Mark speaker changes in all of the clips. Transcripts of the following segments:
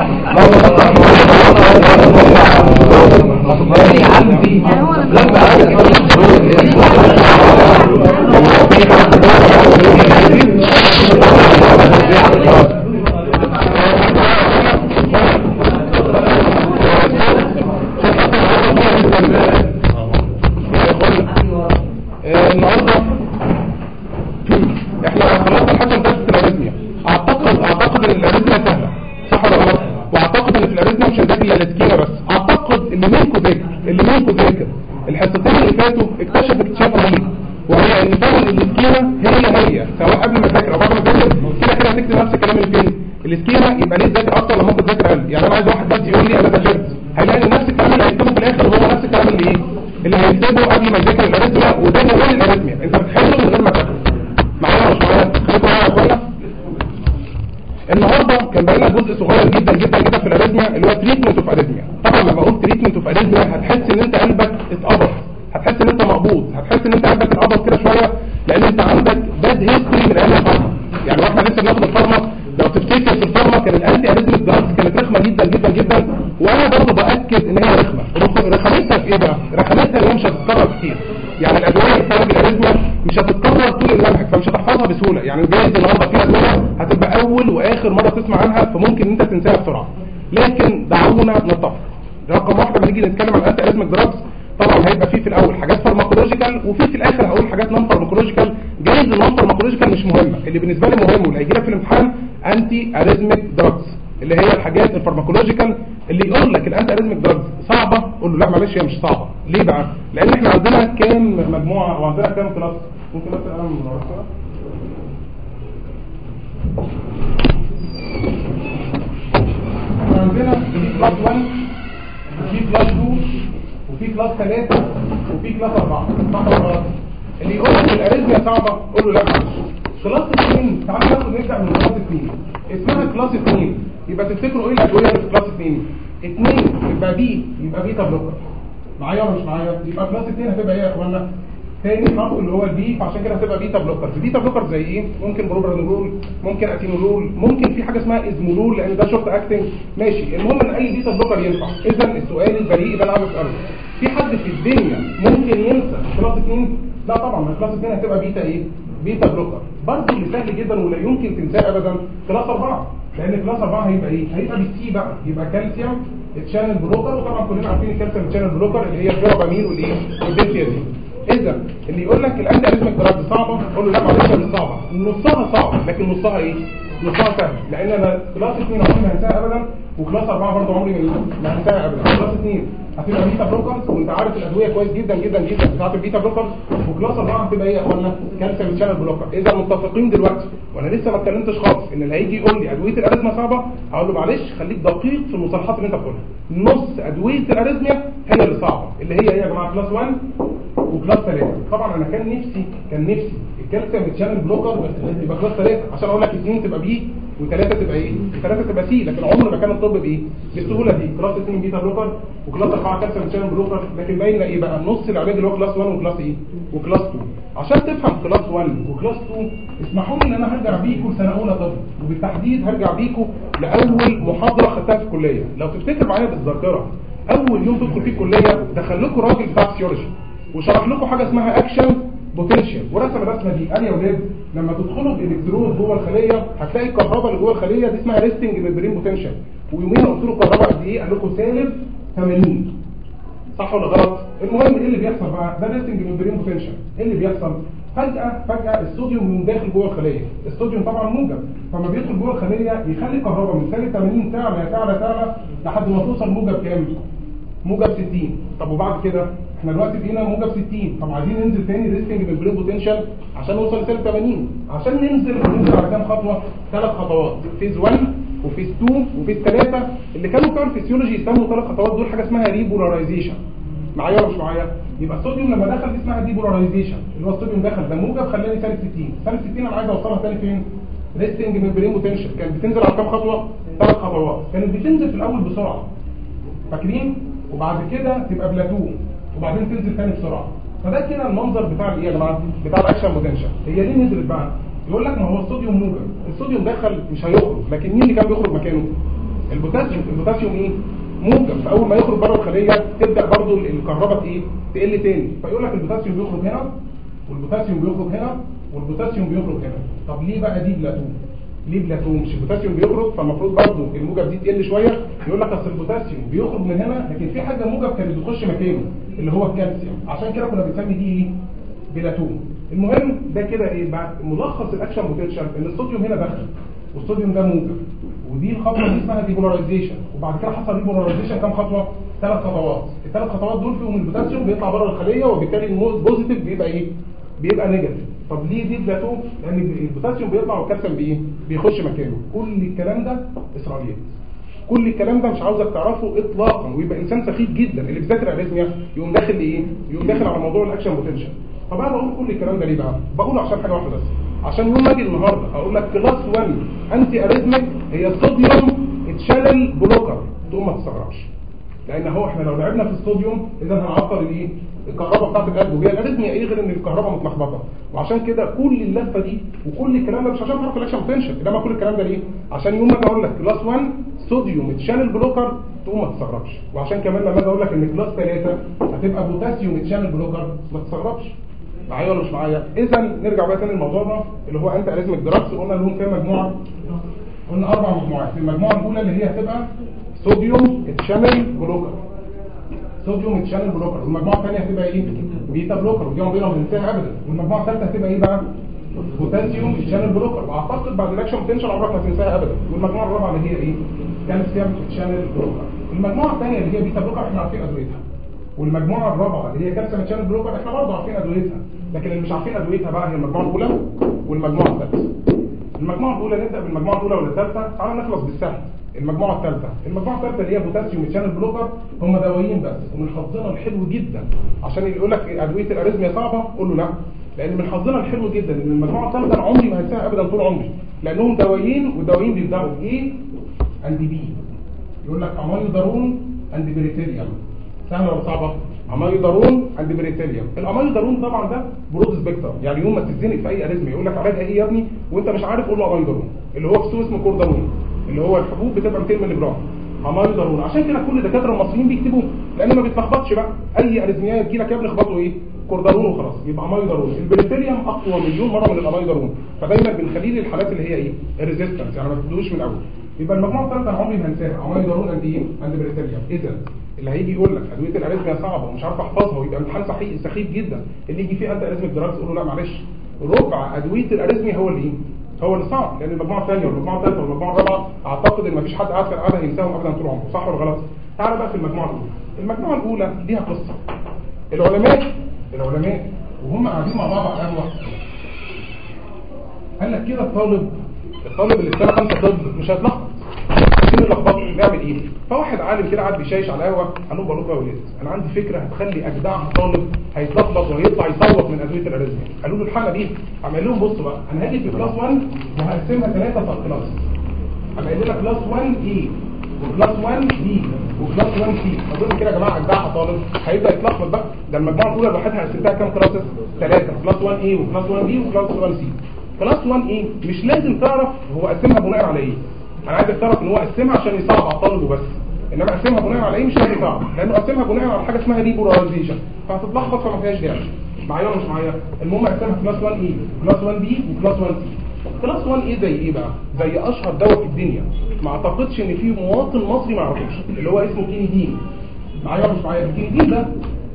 Speaker 1: Vamos ممكن اتينولول ممكن في حاجة اسمها esmolol لأن ده short acting ماشي. المهم إن أي beta blocker ينفع. اذا السؤال البريء اللي أنا عاوز أسأله. في حد في الدنيا ممكن ينسى class 2 لا طبعا. ما class 2 هتبقى بيتا إيه؟ beta blocker برضه اللي سهل جدا ولا يمكن تنساه ابدا class 4 لأن class 4 هيبقى إيه؟ هيبقى بال C بقى. يبقى calcium channel blocker وطبعا كلنا عارفين ال calcium channel blocker اللي هي ال verapamil والإيه؟ وال diltiazem اذا اللي يقول لك ال antiarrhythmic drugs صعبة قول له لا معلش مش صعبة. نصها صعب لكن نصها إيه؟ نصها سهل. لأن أنا class 2 عمري ما هنساها ابدا. و class 4 برضه عمري ما هنساها ابدا. class 2 هتبقى beta blockers وانت عارف الأدوية كويس جدا جدا جدا. بتاعت ال beta blockers و class 4 هتبقى إيه يا أخوانا؟ calcium channel blocker. إذا متفقين دلوقتي وأنا لسه ما اتكلمتش خالص إن اللي هيجي يقول لي أدوية ال arrhythmia صعبة هقول له معلش خليك دقيق في المصطلحات اللي أنت بتقولها. نص أدوية ال arrhythmia هي اللي صعبة. اللي هي إيه يا جماعة؟ class 1 و class 3 طبعا أنا كان نفسي كان نفسي ال calcium channel blocker يبقى class 3 عشان أقول لك اثنين تبقى B وثلاثه تبقى إيه؟ وثلاثه تبقى C لكن عمر ما كان الطب بايه بالسهوله دي. class 2 beta blocker و class 4 calcium channel blocker لكن باين إيه بقى؟ نص العلاج اللي هو class 1 و class إيه؟ و class 2 عشان تفهم class 1 و class 2 اسمحوا لي إن أنا هرجع بيكم لسنه أولى طب. وبالتحديد هرجع بيكم لأول محاضرة خدتها في الكلية. لو تفتكر معايا بالذاكرة أول يوم تدخل فيه الكلية دخل لكم راجل بتاع فسيولوجي وشرح لكم حاجة اسمها action potential ورسم الرسمه دي. قال يا ولاد لما تدخلوا بالالكترود جوه الخلية هتلاقي الكهرباء اللي جوه الخلية دي اسمها resting membrane potential ويوميها قلت له الكهرباء قد إيه؟ قال لكم سالب 80 صح ولا غلط؟ المهم إيه اللي بيحصل بقى؟ ده resting membrane potential إيه اللي بيحصل؟ فجأة فجأة الصوديوم يقوم داخل جوه الخلية. الصوديوم طبعا موجب. فما بيدخل جوه الخلية يخلي الكهرباء من سالب 80 تعلى تعلى تعلى لحد ما توصل موجب كام؟ موجب 60 طب وبعد كده؟ إحنا دلوقتي بقينا موجب 60 طب عايزين ننزل تاني resting membrane potential عشان نوصل لسالب 80 عشان ننزل ننزل على كام خطوة؟ ثلاث خطوات. phase 1 و phase 2 و phase 3 اللي كانوا بتوع الفسيولوجي يسموا ثلاث خطوات دول حاجة اسمها repolarization معايا ولا مش معايا؟ يبقى الصوديوم لما دخل دي اسمها depolarization اللي هو الصوديوم دخل. ده موجب خلاني سالب 60 سالب 60 أنا عايز أوصلها تاني فين؟ resting membrane potential كانت بتنزل على كام خطوة؟ ثلاث خطوات. كانت بتنزل في الأول بسرعة. فاكرين؟ وبعد كده تبقى بلاتو وبعدين تنزل تاني بسرعة. فده كده المنظر بتاع الإيه يا جماعة؟ بتاع ال action potential. هي دي نزلت بقى. يقول لك ما هو الصوديوم موجب. الصوديوم دخل مش هيخرج لكن مين اللي كان بيخرج مكانه؟ البوتاسيوم. البوتاسيوم إيه؟ موجب. فأول ما يخرج بره الخلية تبدأ برضو الكهرباء إيه؟ تقل تاني. فيقول لك البوتاسيوم بيخرج هنا والبوتاسيوم بيخرج هنا والبوتاسيوم بيخرج هنا. طب ليه بقى دي بلاتو ليه بلاتو مش البوتاسيوم بيخرج فالمفروض برضو الموجب دي تقل شوية. يقول لك أصل البوتاسيوم بيخرج من هنا لكن في حاجة موجب كانت بتخش مكانه. اللي هو الكالسيوم. عشان كده كنا بنسمي دي إيه بلاتو المهم ده كده إيه؟ بعد ملخص ال action potential إن الصوديوم هنا دخل والصوديوم ده موجب. ودي الخطوة دي اسمها depolarization وبعد كده حصل repolarization كام خطوة؟ ثلاث خطوات. الثلاث خطوات دول فيهم البوتاسيوم بيطلع بره الخلية وبالتالي ال positive بيبقى إيه؟ بيبقى negative طب ليه دي بلاتو لأن البوتاسيوم بيطلع والكالسيوم بايه بيخش مكانه. كل الكلام ده إسرائيليات. كل الكلام ده مش عاوزك تعرفه اطلاقا ويبقى إنسان سخيف جدا اللي بيذاكر arrhythmia يقوم داخل لإيه؟ يقوم داخل على موضوع ال action potential طب أنا بقول كل الكلام ده ليه بقى؟ بقوله عشان حاجة واحدة بس. عشان يوم أجي النهارده أقول لك class 1 antiarrhythmic هي sodium channel blocker تقوم ما تستغربش. لأن هو إحنا لو لعبنا في الصوديوم اذا هنعطل الإيه؟ الكهرباء بتاعت القلب وهي ال arrhythmia إيه غير إن الكهرباء متلخبطة. وعشان كده كل اللفة دي وكل الكلام ده مش عشان تعرف ال action potential إنما كل الكلام ده ليه؟ عشان يوم ما أجي أقول لك class 1 sodium channel blocker تقوم ما تستغربش. وعشان كمان لما أجي أقول لك إن class 3 هتبقى potassium channel blocker ما تستغربش. معايا ولا مش معايا؟ اذا نرجع بقى تاني لموضوعنا اللي هو antiarrhythmic drugs قلنا لهم كام مجموعة؟ قلنا أربع مجموعات. المجموعة الأولى اللي هي هتبقى sodium channel blocker sodium channel blocker والمجموعه الثانية هتبقى إيه؟ beta blocker ودي عمرنا ما بننساها ابدا والمجموعة الثالثه هتبقى إيه بقى؟ potassium channel blocker وأعتقد بعد ال action potential عمرك ما تنساها ابدا. والمجموعة الرابعة اللي هي إيه؟ calcium channel blocker المجموعة الثانية اللي هي beta blocker إحنا عارفين أدويتها. والمجموعة الرابعة اللي هي calcium channel blocker إحنا برضه عارفين أدويتها. لكن اللي مش عارفين أدويتها بقى هي المجموعة الأولى والمجموعة الثالثه المجموعة الأولى نبدأ بالمجموعة الأولى ولا الثالثه تعالى نخلص بالسهل. المجموعة الثالثة. المجموعة الثالثة اللي هي potassium channel blocker هم دوايين بس ومن حظنا الحلو جدا. عشان اللي يقول لك أدوية ال arrhythmia صعبة قول له لا. لأن من حظنا الحلو جدا إن المجموعة الثالثة أنا عمري ما هنساها ابدا طول عمري. لأنهم دوايين والدوايين بيبدأوا ب A and B يقول لك amiodarone and bretylium سهلة ولا صعبة؟ amiodarone and bretylium الامايودارون طبعا ده broad spectrum. يعني يوم ما تتزنق في أي arrhythmia يقول لك علاجها إيه يا ابني؟ وأنت مش عارف قول له امايودارون اللي هو اسمه Cordarone اللي هو الحبوب بتبقى 200 مللي جرام امايودارون عشان كده كل الدكاتره المصريين بيكتبوه. لأن ما بيتلخبطش بقى. أي arrhythmia تجي لك يا ابني اخبطه إيه؟ Cordarone وخلاص. يبقى amiodarone ال bretylium أقوى مليون مرة من الامايودارون فدايما بنخليه للحالات اللي هي إيه؟ ال resistance يعني ما تدوش من الأول. يبقى المجموعة الثالثه أنا عمري ما هنساها. amiodarone and إيه؟ and bretylium اذا اللي هيجي يقول لك أدوية ال arrhythmia صعبة ومش عارف أحفظها ويبقى امتحان صحيح سخيف جدا. اللي يجي فيه antiarrhythmic drugs قول له لا معلش. ربع أدوية ال arrhythmia هو اللي إيه؟ هو اللي صعب لأن المجموعة الثانية والمجموعة الثالثة والمجموعة الرابعة أعتقد إن مفيش حد قاعد في القعده هينساهم ابدا طول عمره صح ولا غلط؟ تعال بقى في المجموعة الأولى. المجموعة الأولى ليها قصة. العلماء العلماء وهم قاعدين مع بعض على قهوه قال لك كده الطالب الطالب اللي في خمسة طب مش هيتلخبط. عايزين نلخبطه نعمل إيه فواحد عالم كده قاعد بيشايش على قهوه قال لهم بقول لكم أنا عندي فكرة هتخلي اجدع طالب هيتلخبط وهيطلع يصوت من ادويه ال arrhythmia قالوا له الحالة دي. قال لهم بصوا بقى أنا هاجي في class 1 وهقسمها ثلاثة subclass قايل لنا class 1 A و class 1 B و class 1 C اظن كده يا جماعة اجدع طالب هيبدأ يتلخبط بقى. ده المجموعه الأولى لوحدها قسمتها كام classes ثلاثة class 1 A و class 1 B و class 1 C class 1 A مش لازم تعرف هو قسمها بناء على إيه. أنا عايزك تعرف إن هو قسمها عشان يصعب الطالب وبس إنما قسمها بناء على إيه؟ مش تعرف لأنه قسمها بناء على حاجة اسمها depolarization فهتتلخبط فما فيهاش داعي. معايا ولا مش معايا؟ المهم قسمها class 1 A class 1 B و class 1 C class 1 A زي إيه بقى؟ زي أشهر دواء في الدنيا. ما أعتقدش إن في مواطن مصري ما يعرفوش اللي هو اسمه كينيدين معايا ولا مش معايا؟ الكينيدين ده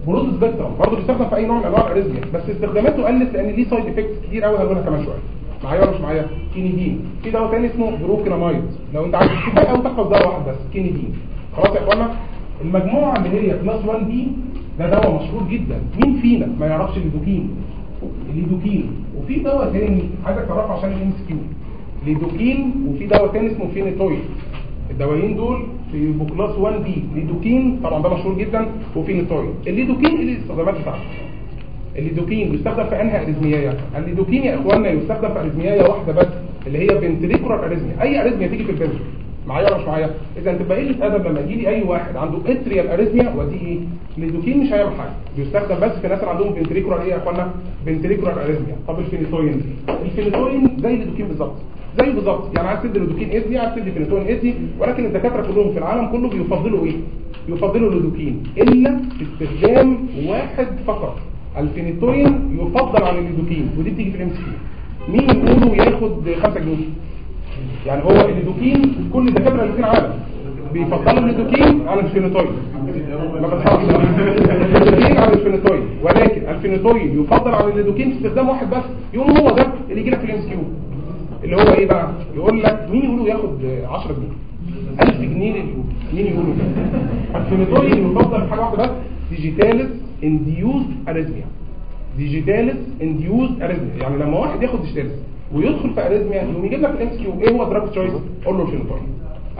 Speaker 1: broad spectrum برضه بيستخدم في أي نوع من أنواع ال arrhythmia بس استخداماته قلت لأن ليه side effects كتير قوي هقولها كمان شوية. معايا ولا مش معايا. كينيدين في دواء تاني اسمه procainamide لو انت عايز كفايه قوي تحفظ دواء واحد بس كينيدين خلاص يا إخوانا المجموعة اللي هي class 1 B ده دواء مشهور جدا. مين فينا ما يعرفش ال lidocaine؟ ال lidocaine. وفي دواء تاني عايزك تعرفه عشان ال MCQ lidocaine وفي دواء تاني اسمه فينيتويد. الدوايين دول في ب class 1 B lidocaine طبعا ده مشهور جدا و phenytoin. ال lidocaine إيه الاستخدامات بتاعته. الليدوكين بيستخدم في انهي arrhythmia إيه ال lidocaine يا إخواننا يستخدم في arrhythmia واحدة بس اللي هي ventricular arrhythmia. أي arrhythmia تيجي في ال ventricle معايا ولا مش معايا؟ إذا تبقى قله ادب لما يجي لي أي واحد عنده atrial arrhythmia ودي إيه؟ الليدوكين مش هيعمل حاجة. بيستخدم بس في ناس عندهم ventricular إيه يا اخوانا ventricular arrhythmia. طب ال phenytoin؟ ال phenytoin زي الليدوكين بالظبط. زي بالظبط. يعني عايز تدي lidocaine easy عايز تدي phenytoin easy ولكن الدكاترة كلهم في العالم كله بيفضلوا إيه؟ يفضلوا اللودوكين إلا استخدام واحد فقط. الفينيتوين يفضل عن اللودوكين ودي بتيجي في ال MCQ مين يقولوا ياخد 5 جنيه؟ يعني هو اللودوكين كل الدكاتره اللي في العالم بيفضلوا اللودوكين على الفينيتوين. ما بتحاولش. اللودوكين على الفينيتوين. ولكن الفينيتوين يفضل على اللودوكين في استخدام واحد بس يقوم هو ده اللي يجي لك في ال MCQ اللي هو إيه بقى؟ يقول لك مين يقولوا ياخد 10 جنيه؟ 1000 جنيه لليوم مين يقولوا ده الفينيتوين يفضل حاجة واحدة بس digitalis induced arrhythmia digitalis induced arrhythmia يعني لما واحد ياخد digitalis ويدخل في arrhythmia يقوم يجيب لك ال MCQ إيه هو drug of choice قول له ال phenytoin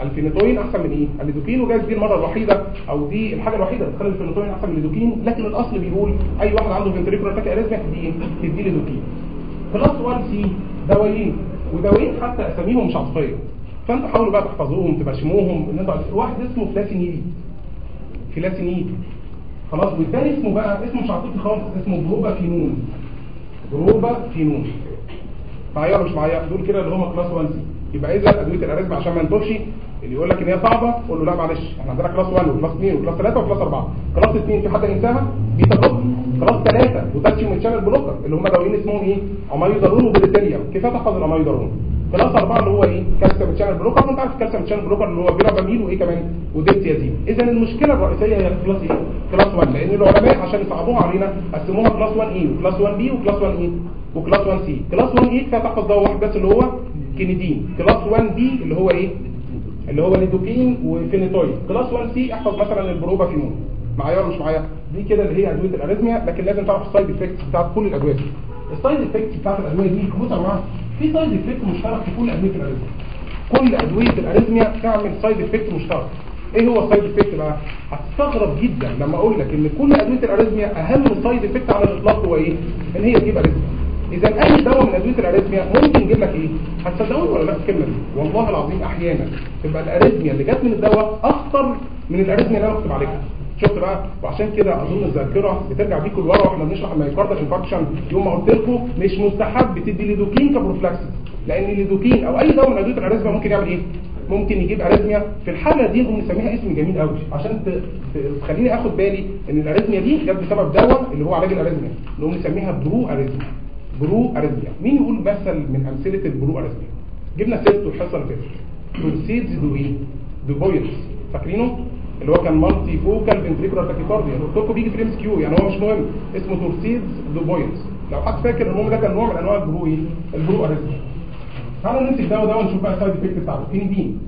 Speaker 1: ال phenytoin أحسن من إيه؟ الليدوكين وجايز دي المرة الوحيدة أو دي الحاجة الوحيدة اللي تخلي الفينيتوين أحسن من الليدوكين لكن الأصل بيقول أي واحد عنده ventricular tachyarrhythmia تديه تديه lidocaine class 1 C دوايين. ودوايين حتى أساميهم مش عاطفيه فانتوا حاولوا بقى تحفظوهم أنتوا واحد اسمه flecainide. flecainide. خلاص والتاني اسمه بقى اسمه مش عاطفي خالص اسمه propafenone. propafenone. معايا مش معايا دول كده اللي هم class 1 C يبقى إذا ادويه ال arrhythmia عشان ما نتوهش اللي يقول لك إن هي صعبة قول له لا معلش. إحنا عندنا class 1 و class 2 و class 3 و class 4 class 2 في حد ينساها؟ beta blocker class 3 potassium channel blocker اللي هم دوايين اسمهم إيه؟ amiodarone و bretylium كفاية تحفظ ال amiodarone class 4 اللي هو إيه؟ calcium channel blocker وانت عارف ال calcium channel blocker اللي هو verapamil وإيه كمان؟ و diltiazem اذا المشكلة الرئيسية هي class إيه class 1 لأن العلماء عشان يصعبوها علينا قسموها class 1 A و class 1 B و class 1 A و class 1 C class 1 A كفايه تحفظ دواء واحد بس اللي هو quinidine. class 1 B اللي هو إيه؟ اللي هو lidocaine و phenytoin class 1 C احفظ مثلا ال propafenone معايا ولا مش معايا؟ دي كده اللي هي أدوية ال arrhythmia لكن لازم تعرف ال side effects بتاعت كل الأدوية. ال side effects بتاعت الأدوية دي جماعة في side effect مشترك في كل أدوية ال arrhythmia كل أدوية ال arrhythmia تعمل side effect مشترك. إيه هو ال side effect بقى؟ هتستغرب جدا لما أقول لك إن كل أدوية ال arrhythmia أهم side effect على الإطلاق هو إيه؟ إن هي تجيب arrhythmia اذا أي دواء من أدوية ال arrhythmia ممكن يجيب لك إيه؟ هتصدقوني ولا لا؟ الكلمة دي. والله العظيم أحيانا تبقى ال arrhythmia اللي جت من الدواء اخطر من ال arrhythmia اللي أنا كنت عليها. شفت بقى وعشان كده أظن الذاكرة بترجع بيكم لورا وإحنا بنشرح ال myocardial infarction يوم ما قلت لكم مش مستحب تدي lidocaine ك prophylaxis لأن الليدوكين أو أي دواء من أدوية ال arrhythmia ممكن يعمل إيه؟ ممكن يجيب arrhythmia في الحالة دي نقوم نسميها اسم جميل قوي عشان تخليني آخد بالي إن ال arrhythmia دي جت بسبب دواء اللي هو علاج ال arrhythmia نقوم نسميها proarrhythmia proarrhythmia مين يقول مثل من أمثلة ال proarrhythmia جبنا سيرته الحصه اللي فاتت torsades de pointes فاكرينه؟ اللي هو كان multifocal ventricular tachycardia قلت لكم بيجي في ال MCQ يعني هو مش مهم. اسمه torsades de pointes لو حد فاكر المهم ده كان نوع من أنواع ال pro إيه ال proarrhythmia تعالوا نمسك ده ونشوف بقى ال side effect بتاعته quinidine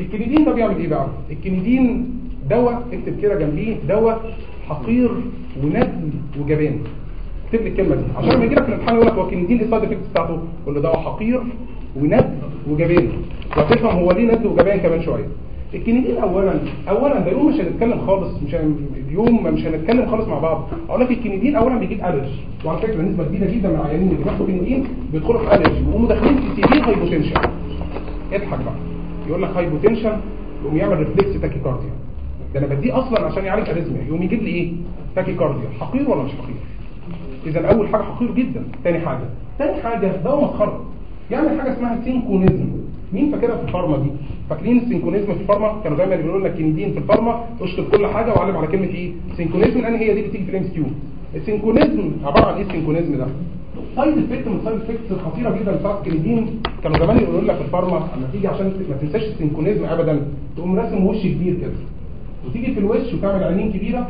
Speaker 1: ال quinidine ده بيعمل إيه بقى؟ الكينيدين دواء اكتب كده جنبيه دواء حقير وندل وجبان. اكتب لي الكلمة دي. عشان لما يجي لك في الامتحان يقول لك هو الكينيدين إيه ال side effect بتاعته. قول له دواء حقير وندل وجبان. وهتفهم هو ليه ندل وجبان كمان شوية. الكينيدين اولا. اولا ده يوم مش هنتكلم خالص مش. اليوم مش هنتكلم خالص مع بعض. أقول لك الكينيدين اولا بيجيب allergy وعلى فكرة نسبة كبيرة جدا من العيانين اللي بياخدوا كينيدين بيدخلوا في allergy ويقوموا داخلين في severe hypotension اضحك بقى. يقول لك hypotension يقوم يعمل reflex tachycardia ده أنا بديه أصلا عشان يعالج arrhythmia يقوم يجيب لي إيه؟ tachycardia حقير ولا مش حقير؟ إذا اول حاجة حقير جدا. تاني حاجة. تاني حاجة دواء مسخره يعمل حاجة اسمها cinchonism مين فاكرها في ال pharma دي؟ فاكرين ال cinchonism في ال pharma؟ كانوا دايما بيقولوا لك كينيدين في ال pharma اشطب كل حاجة وعلم على كلمة إيه؟ cinchonism لأن هي دي بتيجي في ال MCQ ال cinchonism عبارة عن إيه ال cinchonism ده؟ side effect من ال side effects الخطيره جدا بتاعت الكينيدين كانوا زمان يقولوا لك في ال pharma اما تيجي عشان ما تنساش ال cinchonism ابدا تقوم راسم وش كبير كده. وتيجي في الوش وتعمل عينين كبيرة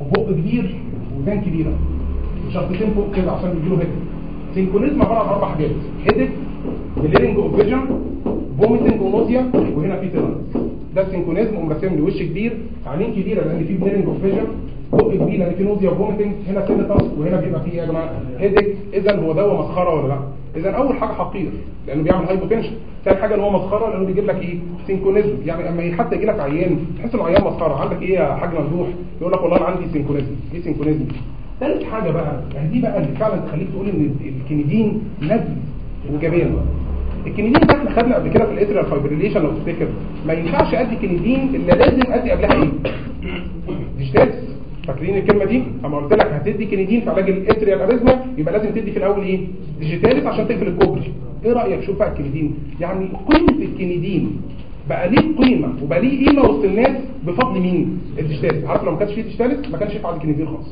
Speaker 1: وبق كبير ودان كبيرة. وشرطتين فوق كده عشان بيجيله headache cinchonism عبارة عن أربع حاجات. headache blurring of vision vomiting و nausea وهنا في tinnitus ده ال cinchonism قوم راسم لي وش كبير عينين كبيره لأن في blurring of vision بق كبير لأن في nausea و vomiting هنا tinnitus وهنا بيبقى فيه يا جماعة headache اذا هو دواء مسخره ولا لا اذا اول حاجة حقير لأنه بيعمل hypotension ثاني حاجة ان هو مسخره لأنه بيجيب لك إيه cinchonism يعني اما حتى يجي لك عيان تحس انه عيان مسخره عندك إيه يا حاج ممدوح يقول لك والله أنا عندي cinchonism إيه cinchonism ثالث حاجة بقى يعني دي بقى اللي فعلا تخليك تقول ان الكندين ندل وجبان الكندين ده خدنا قبل كده في ال atrial fibrillation لو تفتكر ما ينفعش أدي كندين إلا لازم أدي قبلها إيه؟ digitalis فاكرين الكلمة دي؟ أما قلت لك هتدي كندين في علاج ال atrial arrhythmia يبقى لازم تدي في الأول إيه؟ digitalis عشان تقفل الكوبري. إيه رأيك؟ شوف بقى الكنيدين. يعني قيمة الكنيدين بقى ليه قيمة؟ وبقى ليه قيمة وسط الناس بفضل مين؟ ال digitalis عارف لو ما كانش فيه digitalis ما كانش ينفع الكنيدين خالص.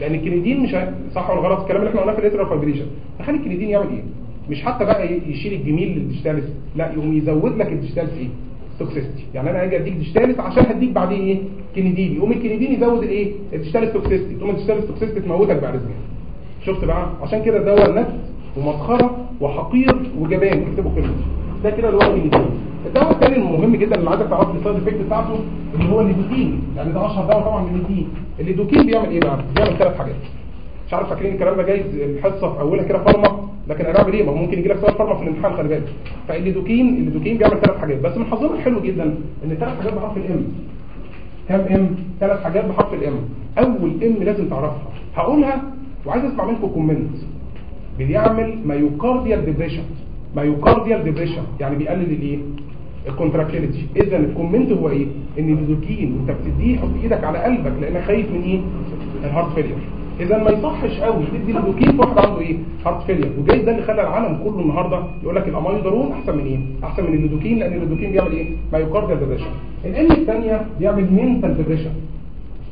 Speaker 1: لأن الكنيدين مش صح ولا غلط؟ الكلام اللي إحنا قلناه في ال atrial fibrillation تخلي الكنيدين يعمل إيه؟ مش حتى بقى يشيل الجميل لل digitalis لا يقوم يزود لك ال digitalis إيه toxicity يعني أنا أجي أديك digitalis عشان هديك بعدين إيه؟ كنيدين يقوم الكنيدين يزود الإيه؟ ال digitalis toxicity تقوم ال digitalis toxicity تموتك ب arrhythmia شفت بقى؟ عشان كده دواء نجس ومسخرة وحقير وجبان. اكتبوا كلمه ده كده اللي هو الدواء الثاني المهم جدا اللي عايزك تعرف ال side effect بتاعته اللي هو الليدوكين يعني ده اشهر دواء طبعا ال lidocaine ال lidocaine بيعمل إيه بقى؟ بيعمل ثلاث حاجات. مش عارف فاكرين الكلام ده جاي الحصة في أولها كده pharma. لكن هنعمل إيه ما هو ممكن يجي لك سؤال pharma في الامتحان خلي بالك. فال lidocaine ال lidocaine بيعمل ثلاث حاجات. بس من حظنا الحلو جدا إن ثلاث حاجات بحرف ال M كام M ثلاث حاجات بحرف ال M أول M لازم تعرفها. هقولها وعايز أسمع منكم comment بيعمل myocardial depression myocardial depression يعني بيقلل الإيه؟ ال contractility اذا ال comment هو إيه؟ إن الليدوكين أنت بتديه حط إيدك على قلبك لأنك خايف من إيه؟ ال heart failure إذا ما يصحش قوي تدي في واحد عنده إيه؟ heart failure. وجاي ده اللي خلى العالم كله النهارده يقول لك الامايودارون أحسن من إيه؟ أحسن من الليدوكين لأن الليدوكين بيعمل إيه؟ myocardial depression. ال M الثانية بيعمل mental depression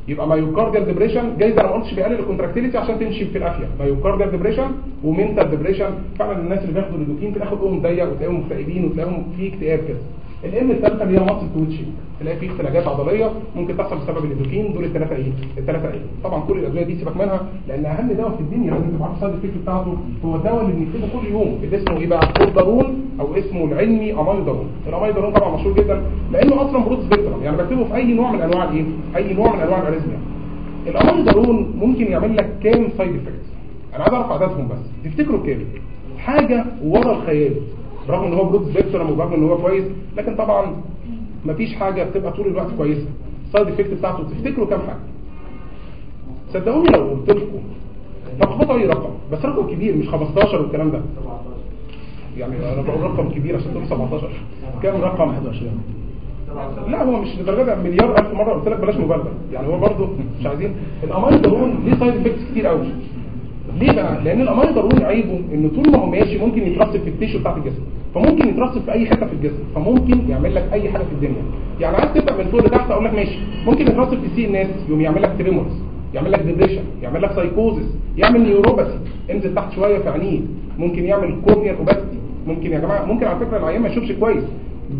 Speaker 1: يبقى myocardial depression جايز أنا ما قلتش بيقلل ال contractility عشان تمشي في الافيه myocardial depression و mental depression فعلا الناس اللي بياخدوا الليدوكين تلاقي خلقهم ضيق وتلاقيهم مكتئبين وتلاقيهم في اكتئاب كده. ال M الثالثه اللي هي muscle twitching تلاقي في اختلاجات عضليه ممكن تحصل بسبب الليدوكين دول الثلاثه إيه؟ الثلاثه إيه. طبعا كل الأدوية دي سيبك منها لأن أهم دواء في الدنيا لازم تبقى عارف ال side effect بتاعته هو الدواء اللي بنكتبه كل يوم اللي اسمه إيه بقى؟ Cordarone أو اسمه العلمي amiodarone ال amiodarone طبعا مشهور جدا لأنه أصلا broad spectrum يعني بكتبه في أي نوع من أنواع الإيه؟ أي نوع من أنواع ال arrhythmia ال amiodarone ممكن يعمل لك كام side effects أنا عايز أعرف عددهم بس. تفتكروا كام؟ حاجة ورا الخيال. برغم إن هو broad spectrum وبرغم إن هو كويس لكن طبعا مفيش حاجة بتبقى طول الوقت كويسة. ال side effect بتاعته تفتكروا كام حاجة؟ صدقوني لو قلت لكم طب اي رقم بس رقم كبير مش 15 والكلام ده. يعني أنا بقول رقم كبير عشان تقول 17 كام رقم؟ 21 لا هو مش لدرجة مليار ألف مرة قلت لك بلاش مبالغة. يعني هو برضه مش عايزين. الامايدرون ليه side effects كتير قوي ليه بقى؟ لأن الامايدرون عيبه إنه طول ما هو ماشي ممكن يترسب في ال tissue بتاعت الجسم. فممكن يترسب في أي حتة في الجسم. فممكن يعمل لك أي حاجة في الدنيا. يعني عايز تبدأ من فوق لتحت أقول لك ماشي. ممكن يترسب في CNS يقوم يعمل لك tremors يعمل لك depression يعمل لك سايكوزس يعمل neuropathy انزل تحت شوية في عينيه ممكن يعمل corneal opacity ممكن يا جماعة ممكن على فكرة العيان ما يشوفش كويس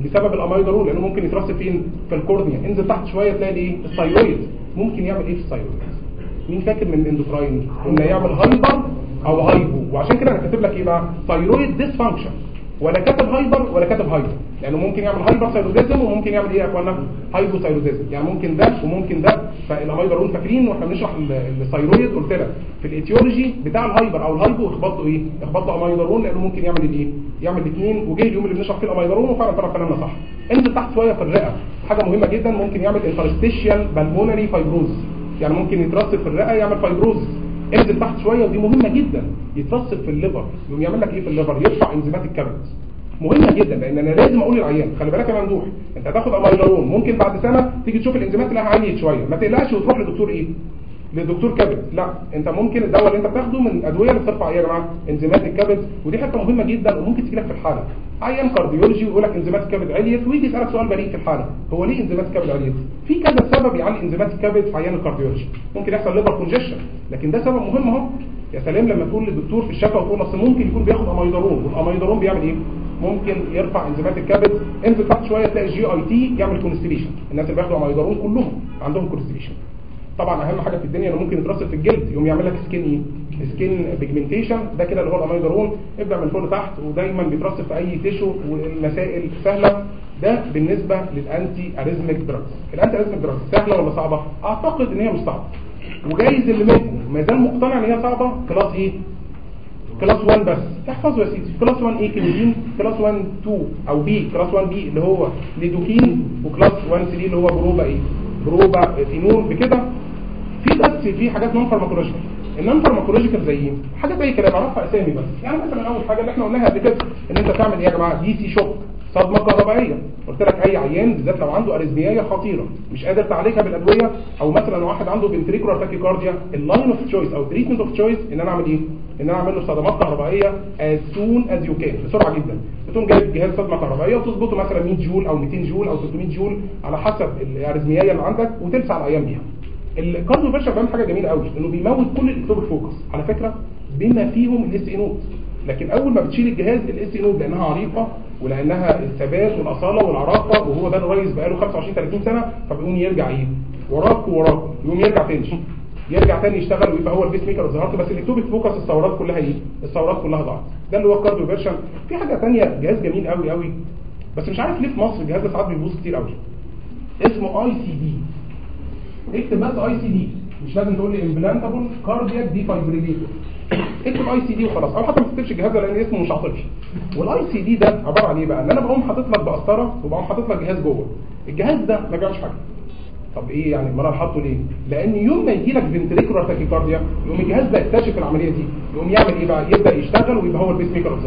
Speaker 1: بسبب الامايدرول لأنه ممكن يترسب فين في ال cornea انزل تحت شوية تلاقي إيه؟ ال thyroid ممكن يعمل إيه في ال thyroid مين فاكر من ال endocrine إنه يعمل hyper أو hypo. وعشان كده أنا كاتب لك إيه بقى؟ thyroid dysfunction ولا كاتب hyper ولا كاتب hypo. لأنه ممكن يعمل hyperthyroidism وممكن يعمل إيه يا إخوانا؟ hypothyroidism يعني ممكن ده وممكن ده. فالامايدرون فاكرين وإحنا بنشرح ال- ال thyroid قلت لك في ال etiology بتاع ال hyper أو ال hypo اخبطوا إيه؟ اخبطوا امايدرون لأنه ممكن يعمل الايه يعمل الاثنين وجه اليوم اللي بنشرح فيه الامايدرون وفعلا طلع كلامنا صح. انزل تحت شوية في الرئة. حاجة مهمة جدا. ممكن يعمل interstitial pulmonary fibrosis يعني ممكن يترسب في الرئة يعمل fibrosis انزل تحت شوية ودي مهمة جدا يترسب في ال liver يقوم يعمل لك إيه في ال liver؟ يرفع إنزيمات الكبد. مهمة جدا لأن أنا لازم أقول للعيان خلي بالك يا ممدوح أنت هتاخد اميلارون ممكن بعد سنة تيجي تشوف الإنزيمات لقيتها عاليه شوية. ما تقلقش وتروح لدكتور إيه؟ لدكتور كبد. لا أنت ممكن الدواء اللي أنت بتاخده من الادويه اللي بترفع إيه يا جماعة؟ إنزيمات الكبد ودي حتة مهمة جدا وممكن تجي لك في الحالة. عيان cardiology ويقول لك انزيمات الكبد عليت ويجي يسألك سؤال بريء في الحالة. هو ليه انزيمات الكبد عليت في كذا سبب يعلي انزيمات الكبد في عيان ال cardiology. ممكن يحصل liver congestion لكن ده سبب مهم اهو. يا سلام لما تقول للدكتور في الشفوي وتقول أصل ممكن يكون بياخد amiodarone وال amiodarone بيعمل إيه؟ ممكن يرفع انزيمات الكبد انزل تحت شوية تلاقي GIT يعمل constipation الناس اللي بياخدوا اميدرون كلهم عندهم constipation طبعا أهم حاجة في الدنيا إنه ممكن يترسب في الجلد. يقوم يعمل لك skin إيه؟ skin pigmentation ده كده اللي هو الاميدرون ابدأ من فوق لتحت ودايما بيترسب في أي tissue والمسائل سهلة. ده بالنسبة لل antiarrhythmic drugs ال antiarrhythmic drugs سهلة ولا صعبة؟ أعتقد إن هي مش صعبة. وجايز اللي منكم ما زال مقتنع إن هي صعبة class إيه كلاس 1 بس. احفظوا يا سيدي. كلاس 1 إيه كليدين كلاس 1 2 أو بي كلاس 1 بي اللي هو ليدوكين وكلاس 1 3 اللي هو بروبا إيه بروبا فينول بكده. في بس في حاجات نون فارماكولوجيكال النون فارماكولوجيكال زي إيه حاجات اي كلام اعرفها أسامي بس. يعني مثلا أول حاجة اللي إحنا قلناها قبل كده إن أنت تعمل إيه يا جماعة؟ دي سي شوك صدمة كهربائية. قلت لك أي عيان بالذات لو عنده اريزميايه خطيرة. مش قادر تعالجها بالأدوية أو مثلا واحد عنده فنتريكولار تاكيكارديا اللاين اوف تشويس أو تريتمنت اوف تشويس إن أنا أعمل إيه؟ إن أنا أعمل له صدمات كهربائية as soon as you can بسرعة جدا. بتقوم جايب جهاز صدمة كهربائية وتظبطه مثلا 100 جول أو 200 جول أو 300 جول على حسب ال arrhythmia اللي عندك وتلسع العيان بيها. ال cardioversion بيعمل حاجة جميلة قوي إنه بيموت كل ال ectopic focus على فكرة بما فيهم ال SA node لكن أول ما بتشيل الجهاز ال SA node لأنها عريقة ولأنها الثبات والأصالة والعراقة وهو ده الريس بقاله 25 30 سنة فبيقوم يرجع إيه وراك وراك يقوم يرجع تاني. يرجع تاني يشتغل ويبقى هو ال pacemaker ظهرت بس ال ectopic focus الثورات كلها إيه الثورات كلها ضاعت. ده اللي هو ال cardioversion في حاجة ثانية جهاز جميل قوي قوي. بس مش عارف ليه في مصر الجهاز ده ساعات بيبوظ كتير قوي. اسمه اي سي دي اكتب بس اي سي دي مش لازم تقول لي implantable cardiac defibrillator اكتب ICD وخلاص. أو حتى ما تكتبش الجهاز ده لأن اسمه مش عاطفي. وال ICD ده عبارة عن إيه بقى؟ إن أنا بقوم حاطط لك بقسطرة وبقوم حاطط لك جهاز جوه. الجهاز ده ما بيعملش حاجة. طب إيه يعني؟ ما أنا حاطه ليه؟ لأن يوم ما يجي لك ventricular tachycardia يقوم الجهاز ده يكتشف العملية دي يقوم يعمل إيه بقى؟ يبدأ يشتغل ويبقى هو ال pacemaker off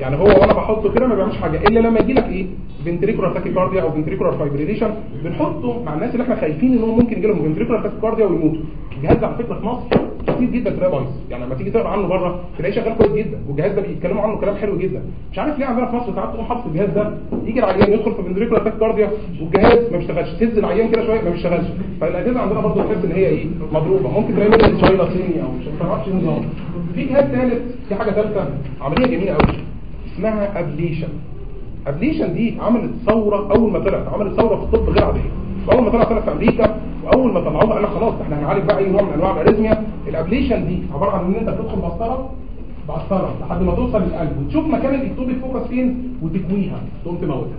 Speaker 1: يعني هو وأنا بحطه كده ما بيعملش حاجة إلا لما يجي لك إيه؟ ventricular tachycardia أو ventricular fibrillation بنحطه مع الناس اللي إحنا خايفين إن هو ممكن يجي لهم ventricular tachycardia ويموتوا. الجهاز ده على فكرة في مصر كتير جدا تلاقيه بايظ يعني لما تيجي تقرأ عنه بره تلاقيه شغال كويس جدا والجهاز ده بيتكلموا عنه كلام حلو جدا. مش عارف ليه عندنا في مصر ساعات تقوم حاطط الجهاز ده يجي العيان يدخل في ventricular tachycardia والجهاز ما بيشتغلش تهز العيان كده شوية ما بيشتغلش. فالأجهزة عندنا برضه تحس إن هي إيه؟ مضروبة. ممكن تلاقي منها صيني أو مش إيه النظام في جهاز ثالث في حاجة ثالثه عملية جميلة قوي اسمها ablation ablation دي عملت ثورة أول ما طلعت عملت ثورة في الطب غير عادية. اول ما طلعت في أمريكا وأول ما طلعوها قال خلاص إحنا هنعالج بقى أي نوع من أنواع ال arrhythmia ال ablation دي عبارة عن إن أنت بتدخل بقسطره بقسطره لحد ما توصل للقلب وتشوف مكان ال ectopic focus فين وتكويها تقوم تموتها.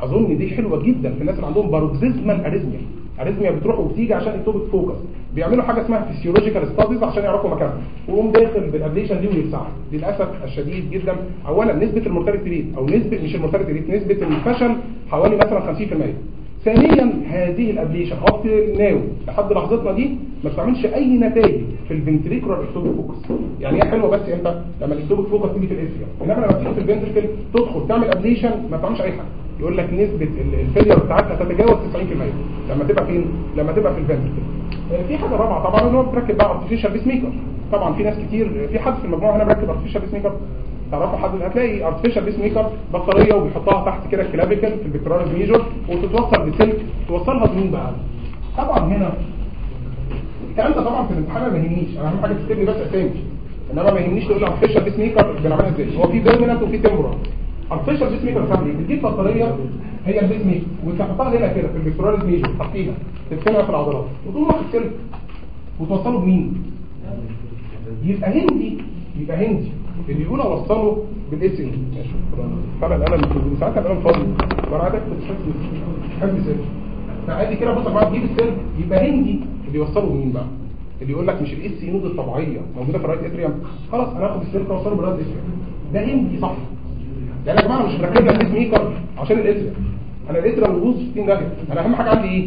Speaker 1: أظن دي حلوة جدا في الناس اللي عندهم paroxysmal arrhythmia arrhythmia بتروح وبتيجي عشان ectopic focus بيعملوا حاجة اسمها physiological studies عشان يعرفوا مكانها ويقوم داخل بال ablation دي ويلسعها للأسف الشديد جدا اولا نسبة ال mortality rate أو نسبه مش ال mortality rate نسبة الفشل حوالي مثلا 50% ثانيا هذه ال ablation up to now لحد لحظتنا دي ما بتعملش أي نتائج في ال ventricular ectopic focus يعني هي حلوة بس إمتى؟ لما ال ectopic focus تيجي في ال atria إنما لما تيجي في ال ventricle تدخل تعمل ablation ما بتعملش أي حاجة. يقول لك نسبة ال failure بتاعتها تتجاوز 90% لما تبقى فين؟ لما تبقى في ال ventricle في حاجة رابعة طبعا إن هو بتركب بقى artificial pacemaker طبعا في ناس كتير في حد في المجموعة هنا مركب artificial pacemaker تعرفوا حد؟ هتلاقي artificial pacemaker بطارية وبيحطها تحت كده ال clavicle في ال pectoral major وتتوصل بسلك توصلها بمين بقى. طبعا هنا الكلام ده طبعا في الامتحان ما يهمنيش أنا اهم حاجة تكتب لي بس أسامي. إنما ما يهمنيش تقول لي artificial pacemaker بنعملها إزاي؟ هو في permanent وفي temporal artificial pacemaker إيه بتجيب بطاريه هي ال pacemaker وتحطها هنا كده في ال pectoral major تحتيها تدفنها في العضلات وتقوم واخد سلك وتوصله بمين يبقى هندي يبقى هندي اللي يقول اوصله بالاس ان طبعا القلم من ساعتها القلم فاضي. وأنا عايزك تحب سلك فعادي كده بص معاك تجيب السلك يبقى هندي اللي يوصله بمين بقى؟ اللي يقول لك مش الاس نود الطبيعيه موجودة في الرايت اتريوم خلاص أنا هاخد السلك وأوصله بالرايت اتريوم ده هندي صح. يا جماعة مش مركب لك ميكر عشان الاتريوم أنا الاتريوم بيبوظ 60 درجه أنا اهم حاجة عندي إيه؟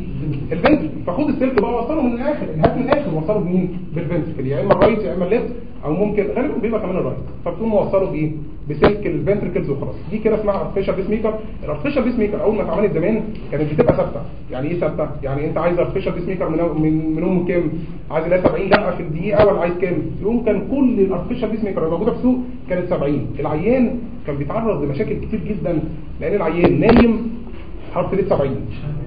Speaker 1: الفنتري فخد السلك بقى وصله من الآخر. الهات من الآخر. وصله بمين؟ بالفنتري يا اما الرايت يا اما الليفت أو ممكن غالبا بيبقى كمان ال right فبتقوم موصله بايه؟ بسلك ال ventricles وخلاص. دي كده اسمها artificial pacemaker ال artificial pacemaker أول ما اتعملت زمان كانت بتبقى ثابتة. يعني إيه ثابتة؟ يعني أنت عايز artificial pacemaker من من منهم كام؟ عايز لها 70 دقه في الدقيقة ولا عايز كام؟ يوم كان كل ال artificial pacemaker الموجوده في السوق كانت 70 العيان كان بيتعرض لمشاكل كتير جدا لأن العيان نايم heart rate 70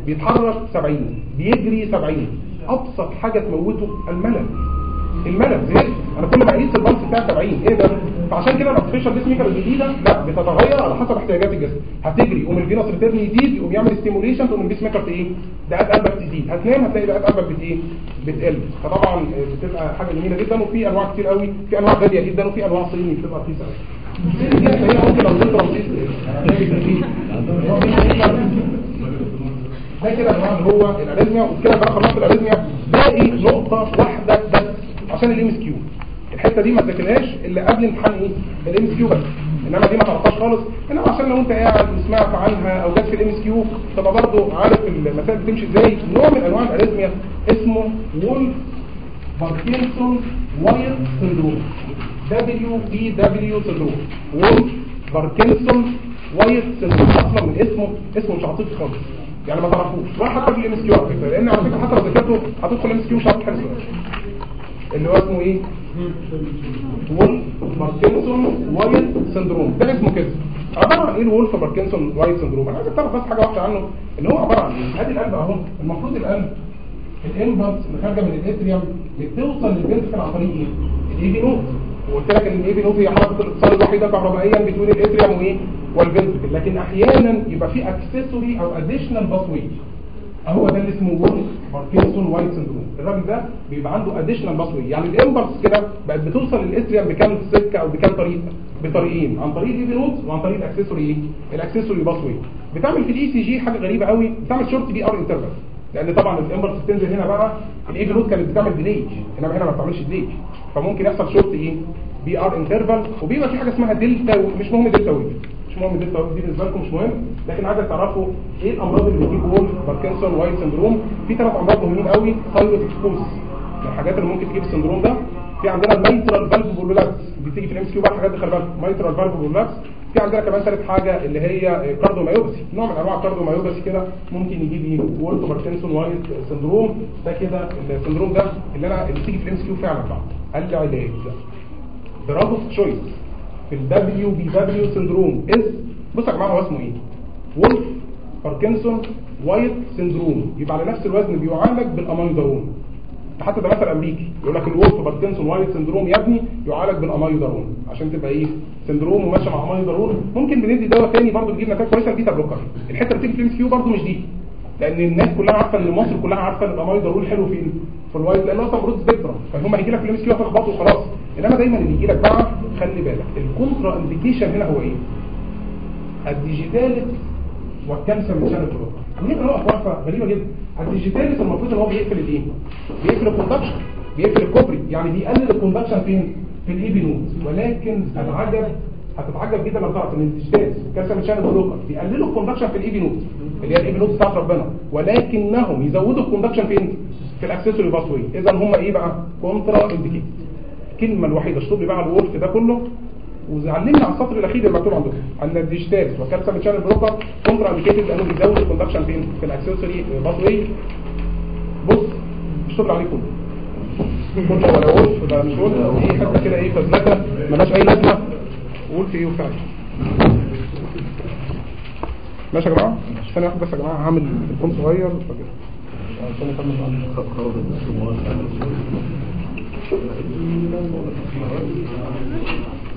Speaker 1: بيتحرك 70 بيجري 70 أبسط حاجة تموته الملل. الملل زهقت أنا كل ما أقيس ال pulse بتاع 70 إيه ده؟ فعشان كده ال artificial pacemaker الجديده لا بتتغير على حسب احتياجات الجسم. هتجري يقوم ال venous return يزيد يقوم يعمل stimulation تقوم ال pacemaker إيه؟ دقات قلبك تزيد. هتنام هتلاقي دقات قلبك بت إيه؟ بتقل. فطبعا بتبقى حاجة جميلة جدا وفي أنواع كتير قوي. في أنواع غالية جدا وفي أنواع صيني بتبقى رخيصة قوي هي ممكن لو ده كده انواع اللي هو ال arrhythmia وكده بقى خلاص ال arrhythmia باقي نقطة واحدة بس عشان ال MCQ. الحتة دي ما تذاكرهاش إلا قبل امتحان إيه؟ ال MCQ بس. إنما دي ما تعرفهاش خالص. إنما عشان لو أنت قاعد وسمعت عنها أو جت في ال MCQ تبقى برضه عارف المسائل بتمشي إزاي. نوع من أنواع ال arrhythmia اسمه Wolff Parkinson White syndrome. WPW syndrome. Wolff Parkinson White syndrome. أصلا من اسمه اسمه مش عاطفي خالص. يعني ما تعرفوش ولا حتى في ال MCQ على فكرة لأن على فكرة حتى لو ذاكرته هتدخل ال MCQ مش هتعرف السؤال اللي هو اسمه إيه؟ Wolff Parkinson White syndrome. ده اسمه كده. عبارة عن إيه ال Wolff Parkinson White syndrome؟ أنا عايزك تعرف بس حاجة واحدة عنه. إن هو عبارة عن إيه؟ ادي القلب أهو. المفروض القلب ال impulse اللي خارجه من ال atrium بتوصل لل ventricle عن طريق إيه ال AV node وقلت لك إن ال AV هي حلقة الاتصال الوحيده كهربائيا بين ال atrium وإيه؟ وال ventricle لكن أحيانا يبقى في accessory أو additional pathway هو ده اللي اسمه Wolff Parkinson White syndrome الراجل ده بيبقى عنده additional pathway يعني ال impulse كده بقت بتوصل لل atrium بكام سكة أو بكام طريق؟ بطريقين. عن طريق ال AV node وعن طريق ال accessory إيه؟ ال accessory pathway بتعمل في ال ECG حاجة غريبة قوي. بتعمل short PR interval لأن طبعا ال impulse بتنزل هنا بقى. ال AV node كانت بتعمل delay انما هنا ما بتعملش delay فممكن يحصل شورت إيه؟ PR interval وبيبقى في حاجة اسمها دلتا مش مهم delta wave مش مهم delta wave دي بالنسبة لكم مش مهم. لكن عايزك تعرفوا إيه الأمراض اللي بتجيب Parkinson White syndrome في ثلاث أمراض مهمين قوي. thyrotoxicosis الحاجات اللي ممكن تجيب ال syndrome ده. في عندنا ال mitral valve prolapse دي بتيجي في ال MCQ بقى الحاجات دي خلي بالك mitral valve prolapse في عندنا كمان ثالث حاجة اللي هي cardiomyopathy نوع من أنواع ال cardiomyopathy كده ممكن يجيب إيه Wolff Parkinson White syndrome ده كده ال syndrome ده اللي أنا اللي بتيجي في ال MCQ فعلا بقى. العلاج. drug of choice في ال WPW syndrome اس بص يا جماعة هو اسمه إيه؟ Wolff Parkinson White syndrome يبقى على نفس الوزن بيعالج بالاميودارون حتى ده مثل أمريكي. يقول لك ال Wolff Parkinson White syndrome يا ابني يعالج بالاميودارون عشان تبقى إيه؟ syndrome وماشي مع اميودارون ممكن بندي دواء ثاني برضه بيجيب نتائج كويسة ال beta blocker الحتة اللي بتيجي في MCQ برضه مش دي. لأن الناس كلها عارفة إن مصر كلها عارفة إن الاميودارون حلو فين؟ في ال White لأنه أصلا broad spectrum فهم هيجي لك في ال MCQ هتخبطه وخلاص. إنما دايما اللي يجي لك بقى خلي بالك ال contraindication هنا هو إيه؟ ال digitalis وال calcium channel blocker هناك نقف وقفه غريبة جدا. ال digitalis المفروض إن هو بيقفل الإيه؟ بيقفل ال conduction بيقفل الكوبري. يعني بيقلل ال conduction فين؟ في ال AV node ولكن العجب هتتعجب جدا لما تعرف إن ال digitalis وال calcium channel blocker بيقللوا ال conduction في ال AV node اللي هي ال AV node بتاعت ربنا. ولكنهم يزودوا ال conduction فين؟ في ال accessory pathway اذا هم إيه بقى؟ contraindicated الكلمة الوحيدة اشطب لي بقى ال Wolff ده كله وعلم لي على السطر الأخير اللي مكتوب عندكم ان ال digitalis و calcium channel blocker contraindicated لأنه بيزود ال conduction فين؟ في ال accessory pathway بص الشغل عليه كله ولا ولف ده مش ولف دي حتة كده إيه فزلكه ملهاش أي لازمة. ولف إيه وبتاع ماشي يا جماعة؟ ثانية واحدة بس يا جماعة هعمل تليفون صغير. عشان نكمل دلوقتي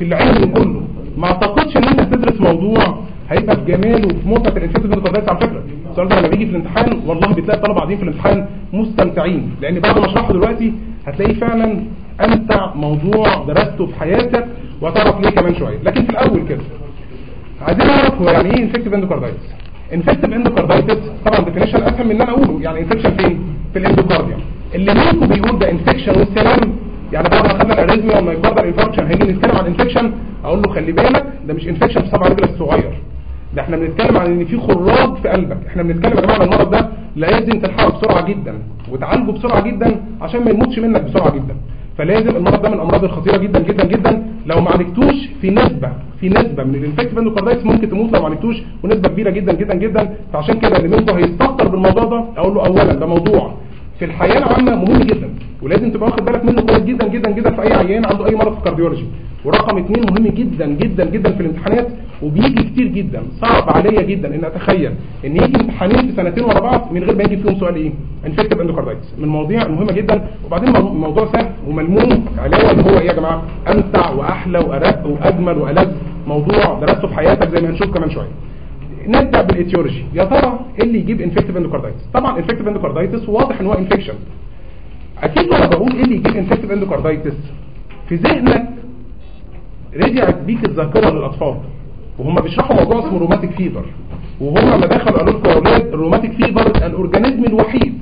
Speaker 1: في العلم كله. ما اعتقدش ان انت تدرس موضوع هيبقى في متعه ال infective endocarditis على فكرة. ده لما بيجي في الامتحان والله بتلاقي الطلبة قاعدين في الامتحان مستمتعين. لأن بعد ما اشرحه دلوقتي هتلاقيه فعلا أمتع موضوع درسته في حياتك وهتعرف ليه كمان شوية. لكن في الأول كده. عايزين نعرف هو يعني إيه infective endocarditis infective endocarditis طبعا definition اسهل من ان أنا أقوله. يعني infection فين؟ في ال endocardium. اللي منكم بيقول ده infection والسلام يعني بعد ما خدنا ال arrhythmia وال myocardial infarction هيجي نتكلم عن infection أقول له خلي بالك ده مش infection في صباع رجل الصغير ده إحنا بنتكلم عن إن في خراج في قلبك. إحنا بنتكلم يا جماعة المرض ده لازم تلحقه بسرعة جدا وتعالجه بسرعة جدا عشان ما يموتش منك بسرعة جدا. فلازم المرض ده من الأمراض الخطيرة جدا جدا جدا. لو ما عالجتوش في نسبة في نسبة من ال infective endocarditis ممكن تموت لو ما عالجتوش ونسبة كبيرة جدا جدا جدا. فعشان كده اللي منكم هيستهتر بالموضوع ده أقول له اولا ده موضوع في الحياة العامة مهم جدا ولازم تبقى واخد بالك منه كويس جدا جدا جدا في أي عيان عنده أي مرض في ال cardiology ورقم اثنين مهم جدا جدا جدا في الامتحانات وبيجي كتير جدا صعب عليا جدا إن أتخيل إن يجي امتحانين في سنتين ورا بعض من غير ما يجي فيهم سؤال إيه؟ infective endocarditis من المواضيع المهمة جدا. وبعدين مو- موضوع سهل وملموم. علاوة اللي هو إيه يا جماعة؟ أمتع وأحلى وأرق وأجمل وألذ موضوع درسته في حياتك زي ما هنشوف كمان شوية. نبدأ بال etiology. يا ترى إيه اللي يجيب infective endocarditis طبعا infective endocarditis واضح إن هو infection أكيد وأنا بقول إيه اللي يجيب infective endocarditis في ذهنك رجعت بيك الذاكرة للأطفال وهم بيشرحوا موضوع اسمه rheumatic fever وهم لما دخلوا قالوا لكم أولاد ال rheumatic fever ال organism الوحيد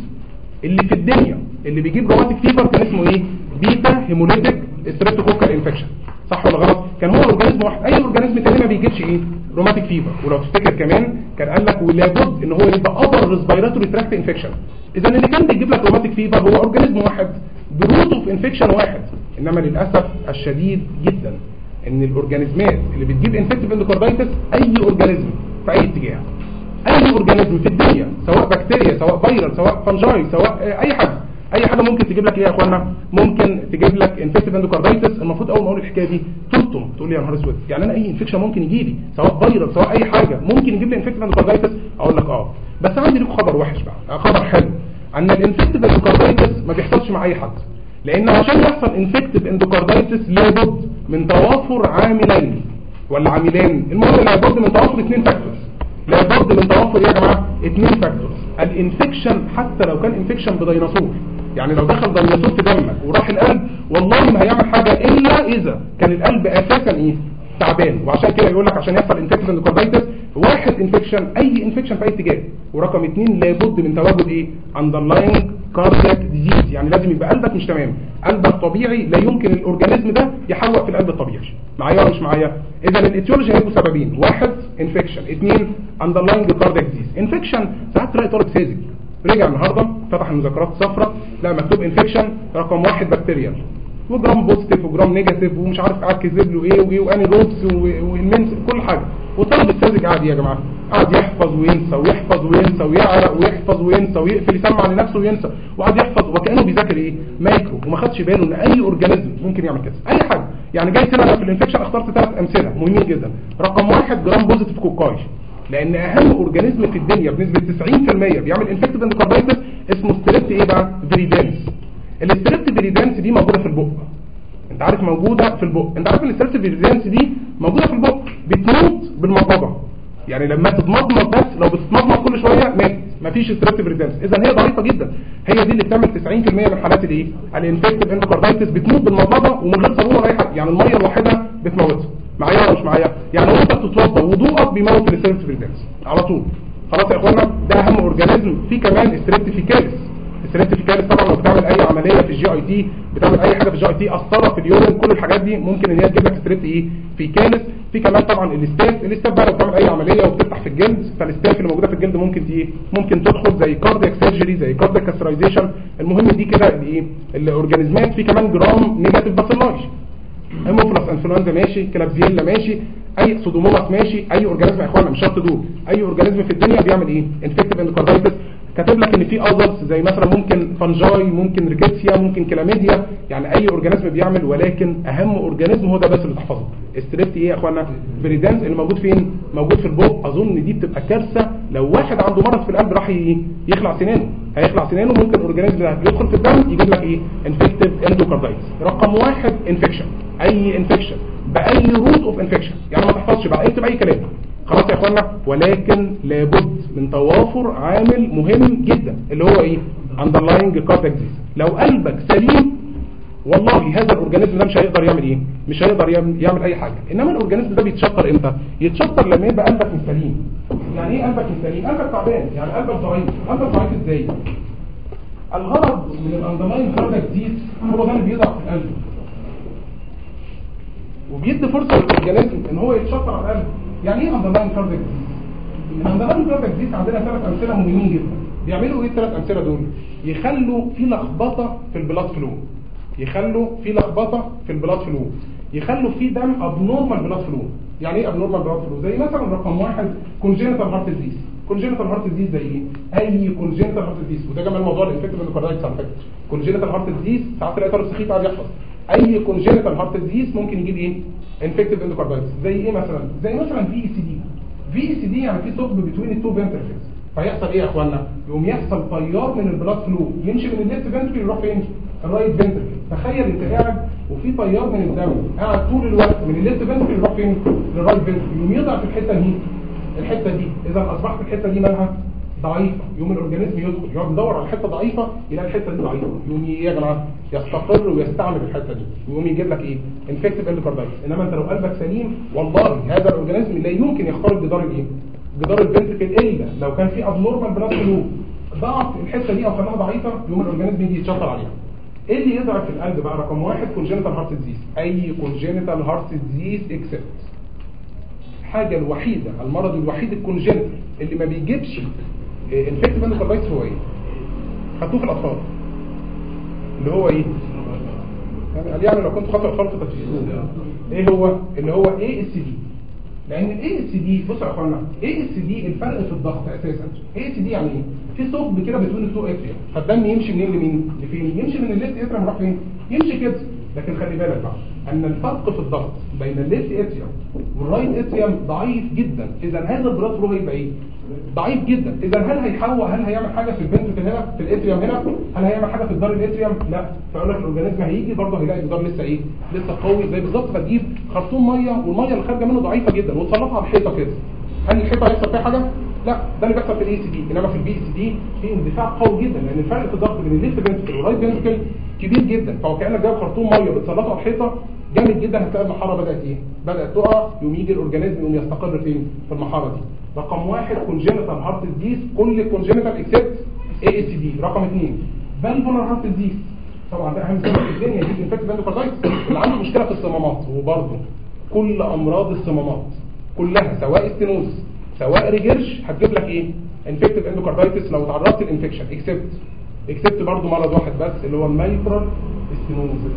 Speaker 1: اللي في الدنيا اللي بيجيب rheumatic fever كان اسمه إيه؟ beta hemolytic streptococcal infection صح ولا غلط؟ كان هو organism واحد. أي organism تاني ما بيجيبش إيه؟ rheumatic fever ولو تفتكر كمان كان قال لك ولابد إن هو يبقى upper respiratory tract infection اذا اللي كان بيجيب لك rheumatic fever هو organism واحد. ب route of infection واحد. إنما للأسف الشديد جدا إن الأورجانيزمات اللي بتجيب infective endocarditis أي organism في أي اتجاه. أي organism في الدنيا سواء بكتيريا سواء فيروس سواء fungi سواء أي حاجة. أي حاجة ممكن تجيب لك إيه يا إخوانا؟ ممكن تجيب لك infective endocarditis المفروض أول ما أقول الحكاية دي تلطم تقول لي يا نهار أسود. يعني أنا أي infection ممكن يجي لي؟ سواء فيروس سواء أي حاجة. ممكن يجيب لي infective endocarditis أقول لك آه. بس عندي لكم خبر وحش بقى. آه، خبر حلو. أن ال infective endocarditis ما بيحصلش مع أي حد. لأن عشان يحصل infective endocarditis لابد من توافر عاملين. ولا عاملين. المهم لابد من توافر اثنين factors لابد من توافر يا جماعة اثنين factors ال infection حتى لو كان infection بديناصور. يعني لو دخل ديناصور في دمك وراح القلب والله ما هيعمل حاجة إلا إذا كان القلب أساسا إيه؟ تعبان. وعشان كده يقول لك عشان يحصل infective endocarditis واحد infection أي infection في أي اتجاه ورقم اثنين لابد من تواجد إيه؟ underlying cardiac disease يعني لازم يبقى قلبك مش تمام. قلبك طبيعي لا يمكن ال organism ده يحوق في القلب الطبيعي. معايا ولا مش معايا؟ اذا ال etiology هيبقوا سببين. واحد infection اثنين underlying cardiac disease infection ساعات تلاقي طالب ساذج. رجع النهارده فتح المذكرات الصفراء لا مكتوب infection رقم واحد bacterial و gram positive و gram negative ومش عارف قاعد كتب له إيه وإيه و anaerobes والمنس كل حاجة. والطالب الساذج قاعد يا جماعة. قاعد يحفظ وينسى ويحفظ وينسى ويعرق ويحفظ وينسى ويقفل يسمع لنفسه وينسى. وقعد يحفظ وكأنه بيذاكر إيه؟ مايكرو. وما خدش باله إن أي organism ممكن يعمل كده. أي حاجة. يعني جاي أنا في ال infection اخترت ثلاث أمثلة. مهمين جدا. رقم واحد gram positive cocci لأن أهم organism في الدنيا بنسبة 90% بيعمل infective endocarditis اسمه strept إيه بقى؟ viridans ال strept viridans دي موجودة في البق. أنت عارف موجودة في البق. أنت عارف إن ال strept viridans دي موجودة في البق؟ بتموت بالمضمضه يعني لما تتمضمض بس لو بتتمضمض كل شوية مات مفيش strept viridans إذا هي ضعيفة جدا. هي دي اللي بتعمل 90% من حالات الإيه؟ ال infective endocarditis بتموت بالمضمضه ومن غير صابون ولا أي حاجة. يعني المية الواحدة بتموتها. معايا ولا مش معايا يعني وانت بتتوضى وضوءك بيموت ال strept viridans على طول. خلاص يا إخوانا ده أهم organism في كمان strept faecalis ال strept faecalis طبعا لو بتعمل أي عملية في ال GIT بتعمل أي حاجة في ال GIT أسطرة في ال urine كل الحاجات دي ممكن إن هي تجيب لك strept إيه faecalis في كمان طبعا ال staph ال staph بقى لو بتعمل أي عملية وبتفتح في الجلد فال staph اللي موجودة في الجلد ممكن دي ممكن تدخل زي cardiac surgery زي cardiac catheterization المهم دي كده الايه ال organism ات في كمان gram negative bacilli Haemophilus influenzae ماشي Klebsiella ماشي أي Pseudomonas ماشي أي organism يا إخوانا مش شرط دول أي organism في الدنيا بيعمل إيه؟ infective endocarditis كاتب لك إن في others زي مثلا ممكن fungi ممكن Rickettsia ممكن كلاميديا. يعني أي organism بيعمل ولكن أهم organism هو ده بس اللي تحفظه. ال strept إيه يا إخوانا؟ viridans اللي موجود فين؟ موجود في البق. أظن دي بتبقى كارثة. لو واحد عنده مرض في القلب راح يخلع سنانه. هيخلع سنانه ممكن organism يدخل في الدم يجيب لك إيه؟ infective endocarditis رقم واحد infection أي infection بأي route of infection يعني ما تحفظش بقى. اكتب أي كلام. خلاص يا إخوانا؟ ولكن لابد من توافر عامل مهم جدا اللي هو إيه؟ cardiac disease لو قلبك سليم والله هذا ال organism ده مش هيقدر يعمل إيه؟ مش هيقدر يعمل, أي حاجة. إنما ال organism ده بيتشطر إمتى؟ يتشطر لما يبقى قلبك مش سليم. يعني إيه قلبك مش سليم؟ قلبك تعبان. يعني قلبك ضعيف. قلبك ضعيف إزاي؟ الغرض من ال underlying cardiac disease هو ده اللي بيضعف القلب. وبيدي فرصة لل organism إن هو يتشطر على القلب. يعني إيه underlying cardiac disease ال underlying cardiac disease عندنا ثلاث أمثلة مهمين جدا. بيعملوا إيه الثلاث أمثلة دول؟ يخلوا في لخبطة في ال blood flow. يخلوا في لخبطة في ال blood flow. يخلوا في دم abnormal blood flow. يعني إيه abnormal blood flow؟ زي مثلا رقم واحد congenital heart disease congenital heart disease زي إيه؟ أي congenital heart disease وده جمال موضوع ال infective endocarditis على فكره congenital heart disease ساعات تلاقي طالب سخيف قاعد يحفظ. أي congenital heart disease ممكن يجيب إيه؟ infective endocarditis زي إيه مثلا؟ زي مثلا اي سي دي في سي دي يعني في ثقب بين ال two ventricles فيحصل إيه يا اخوانا يقوم يحصل تيار من ال blood flow يمشي من ال left ventricle يروح فين؟ ال right ventricle تخيل أنت قاعد وفي تيار من الدم قاعد طول الوقت من ال left ventricle يروح فين؟ لل right ventricle يقوم يضعف الحتة دي الحتة دي. إذا أصبحت الحتة دي مالها ضعيفة. يقوم ال organism يدخل يقعد يدور على حتة ضعيفة يلاقي الحتة دي ضعيفة. يقوم جماعة يستقر ويستعمل الحتة دي. ويقوم يجيب لك إيه؟ infective endocarditis إنما أنت لو قلبك سليم والله هذا ال organism لا يمكن يخترق جدار الإيه؟ جدار ال ventricle إلا لو كان في abnormal blood flow ضعف الحتة دي أو خلاها ضعيفة يقوم ال organism يجي يتشطر عليها. إيه اللي يضعف القلب بقى؟ رقم واحد congenital heart disease أي congenital heart disease except الحاجة الوحيدة المرض الوحيد ال congenital اللي ما بيجيبش infective endocarditis هو إيه؟ خدوه في الأطفال. اللي هو إيه؟ قال يعني لو كنت اطفال في تفسير إيه هو؟ اللي هو ASD لأن ال ASD بصوا يا إخوانا ASD الفرق في الضغط أساسا. ASD يعني إيه؟ في ثقب كده بين ال two atria فالدم يمشي منين لمين؟ لفين؟ يمشي من ال left atria يروح فين؟ يمشي كده. لكن خلي بالك بقى إن الفرق في الضغط بين ال left atrium وال right atrium ضعيف جدا. اذا هذا ال blood flow هيبقى إيه ضعيف جدا. إذا هل هيحول هل هيعمل حاجة في ال ventricle هنا في ال atrium هنا؟ هل هيعمل حاجة في جدار ال atrium لا. فاقول لك ال organism هيجي برضه هيلاقي الجدار لسه إيه؟ لسه قوي زي بالظبط ما تجيب خرطوم مية والمية اللي خارجة منه ضعيفة جدا وتسلطها على الحيطة كده. هل الحيطة هيحصل فيها حاجة؟ لا. ده اللي بيحصل في ال ASD إنما في ال VSD في اندفاع قوي جدا لأن الفرق في الضغط بين ال left ventricle وال right ventricle كبير جدا. فهو كأنك جايب خرطوم مية بتسلطه على الحيطة جامد جدا هتلاقي المحارة بدأت إيه؟ بدأت تقع. يقوم يجي ال organism يقوم يستقر فين؟ في المحارة دي. رقم واحد congenital heart disease كل congenital except ASD رقم اثنين valvular heart disease طبعا ده أهم سبب في الدنيا. لل infective endocarditis اللي عنده مشكلة في الصمامات. وبرضه كل أمراض الصمامات. كلها سواء stenosis سواء regurge هتجيب لك إيه؟ infective endocarditis لو تعرضت لل infection except except برضه مرض واحد بس اللي هو ال mitral stenosis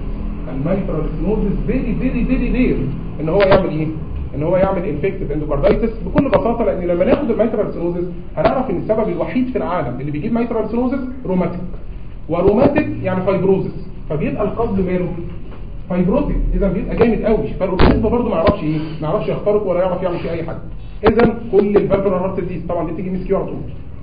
Speaker 1: ال mitral stenosis very very very rare إن هو يعمل إيه؟ إن هو يعمل infective endocarditis بكل بساطة لأن لما ناخد stenosis هنعرف إن السبب الوحيد في العالم اللي بيجيب stenosis rheumatic و rheumatic يعني fibrosis فبيبقى ال cusp ماله fibrotic إذا بيبقى جامد قوي. فال organism برضه ما يعرفش إيه؟ ما يعرفش يخترق ولا يعرف يعمل فيه أي حاجة. اذا كل ال valvular heart disease طبعا دي تيجي MCQ على طول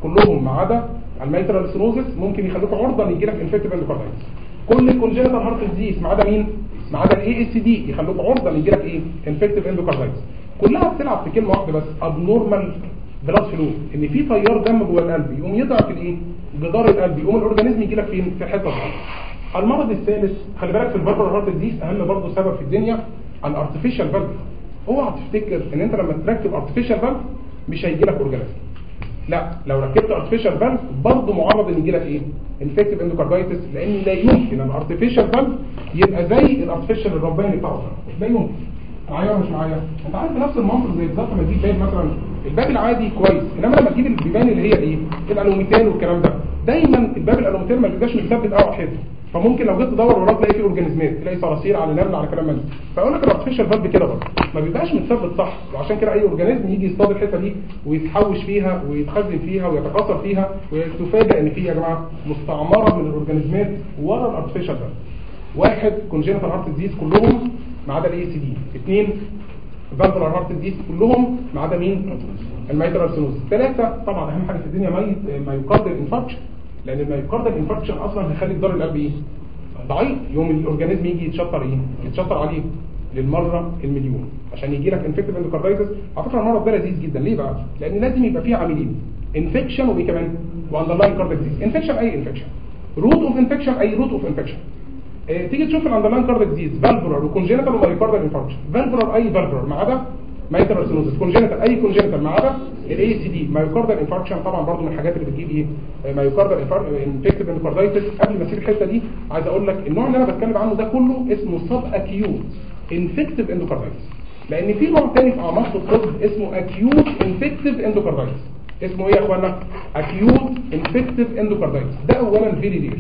Speaker 1: كلهم ما عدا ال mitral stenosis ممكن يخليكم عرضه يجي لك infective endocarditis كل ال congenital heart disease ما عدا مين؟ ما عدا ال ASD يخلوك عرضة يجي لك إيه؟ infective endocarditis كلها بتلعب في كلمة واحدة بس abnormal blood flow إن في تيار دم جوه القلب يقوم يضعف الايه جدار القلب يقوم ال organism يجي لك فين؟ في الحته دي المرض الثالث خلي بالك في ال valvular heart disease أهم برضه سبب في الدنيا ال artificial valve اوعى تفتكر إن أنت لما تركب artificial valve مش هيجي لك organism لا لو ركبت artificial valve برضه معرض إن يجي لك إيه؟ infective endocarditis لأن لا يمكن ال artificial valve يبقى زي ال artificial الرباني بتاعه لا يمكن. معايا مش معايا؟ أنت عارف نفس المنطق زي بالظبط لما تجيب باب مثلا الباب العادي كويس إنما لما تجيب البيبان اللي هي إيه؟ الألوميتال والكلام ده دايما الباب الألوميتال ما بيبقاش متثبت قوي على الحيطه فممكن لو جيت تدور وراه تلاقي فيه organism ات تلاقي صراصير على نمل على كلام من فاقول لك ال artificial valve كده برضه. ما بيبقاش متثبت صح. وعشان كده أي organism يجي يصطاد الحتة دي ويتحوش فيها ويتخزن فيها ويتكاثر فيها وتفاجئ إن في يا جماعة مستعمرة من ال organism ات ورا ال artificial valve واحد congenital heart disease كلهم ما عدا ال ASD اثنين valvular heart disease كلهم ما عدا مين؟ ال mitral stenosis ثلاثة طبعا أهم حاجة في الدنيا مين myocardial infarction لأن ال myocardial infarction أصلا هيخلي جدار القلب إيه؟ ضعيف. يوم ال organism يجي يتشطر إيه؟ يتشطر عليه للمرة المليون. عشان يجي لك infective endocarditis على فكرة المرض ده لذيذ جدا. ليه بقى؟ لأن لازم يبقى فيه عاملين. infection وإيه كمان؟ و underlying cardiac disease infection أي infection root of infection أي root of infection تيجي تشوف ال underlying cardiac disease valvular و congenital و myocardial infarction valvular أي valvular ما عدا mitral stenosis congenital أي congenital ما عدا ال ASD myocardial infarction طبعا برضو من الحاجات اللي بتجيب إيه؟ myocardial infective endocarditis قبل ما أسيب الحتة دي عايز أقول لك النوع اللي أنا بتكلم عنه ده كله اسمه subacute infective endocarditis لأن في نوع تاني في أعماق الطب اسمه acute infective endocarditis اسمه إيه يا أخوانا؟ acute infective endocarditis ده اولا very rare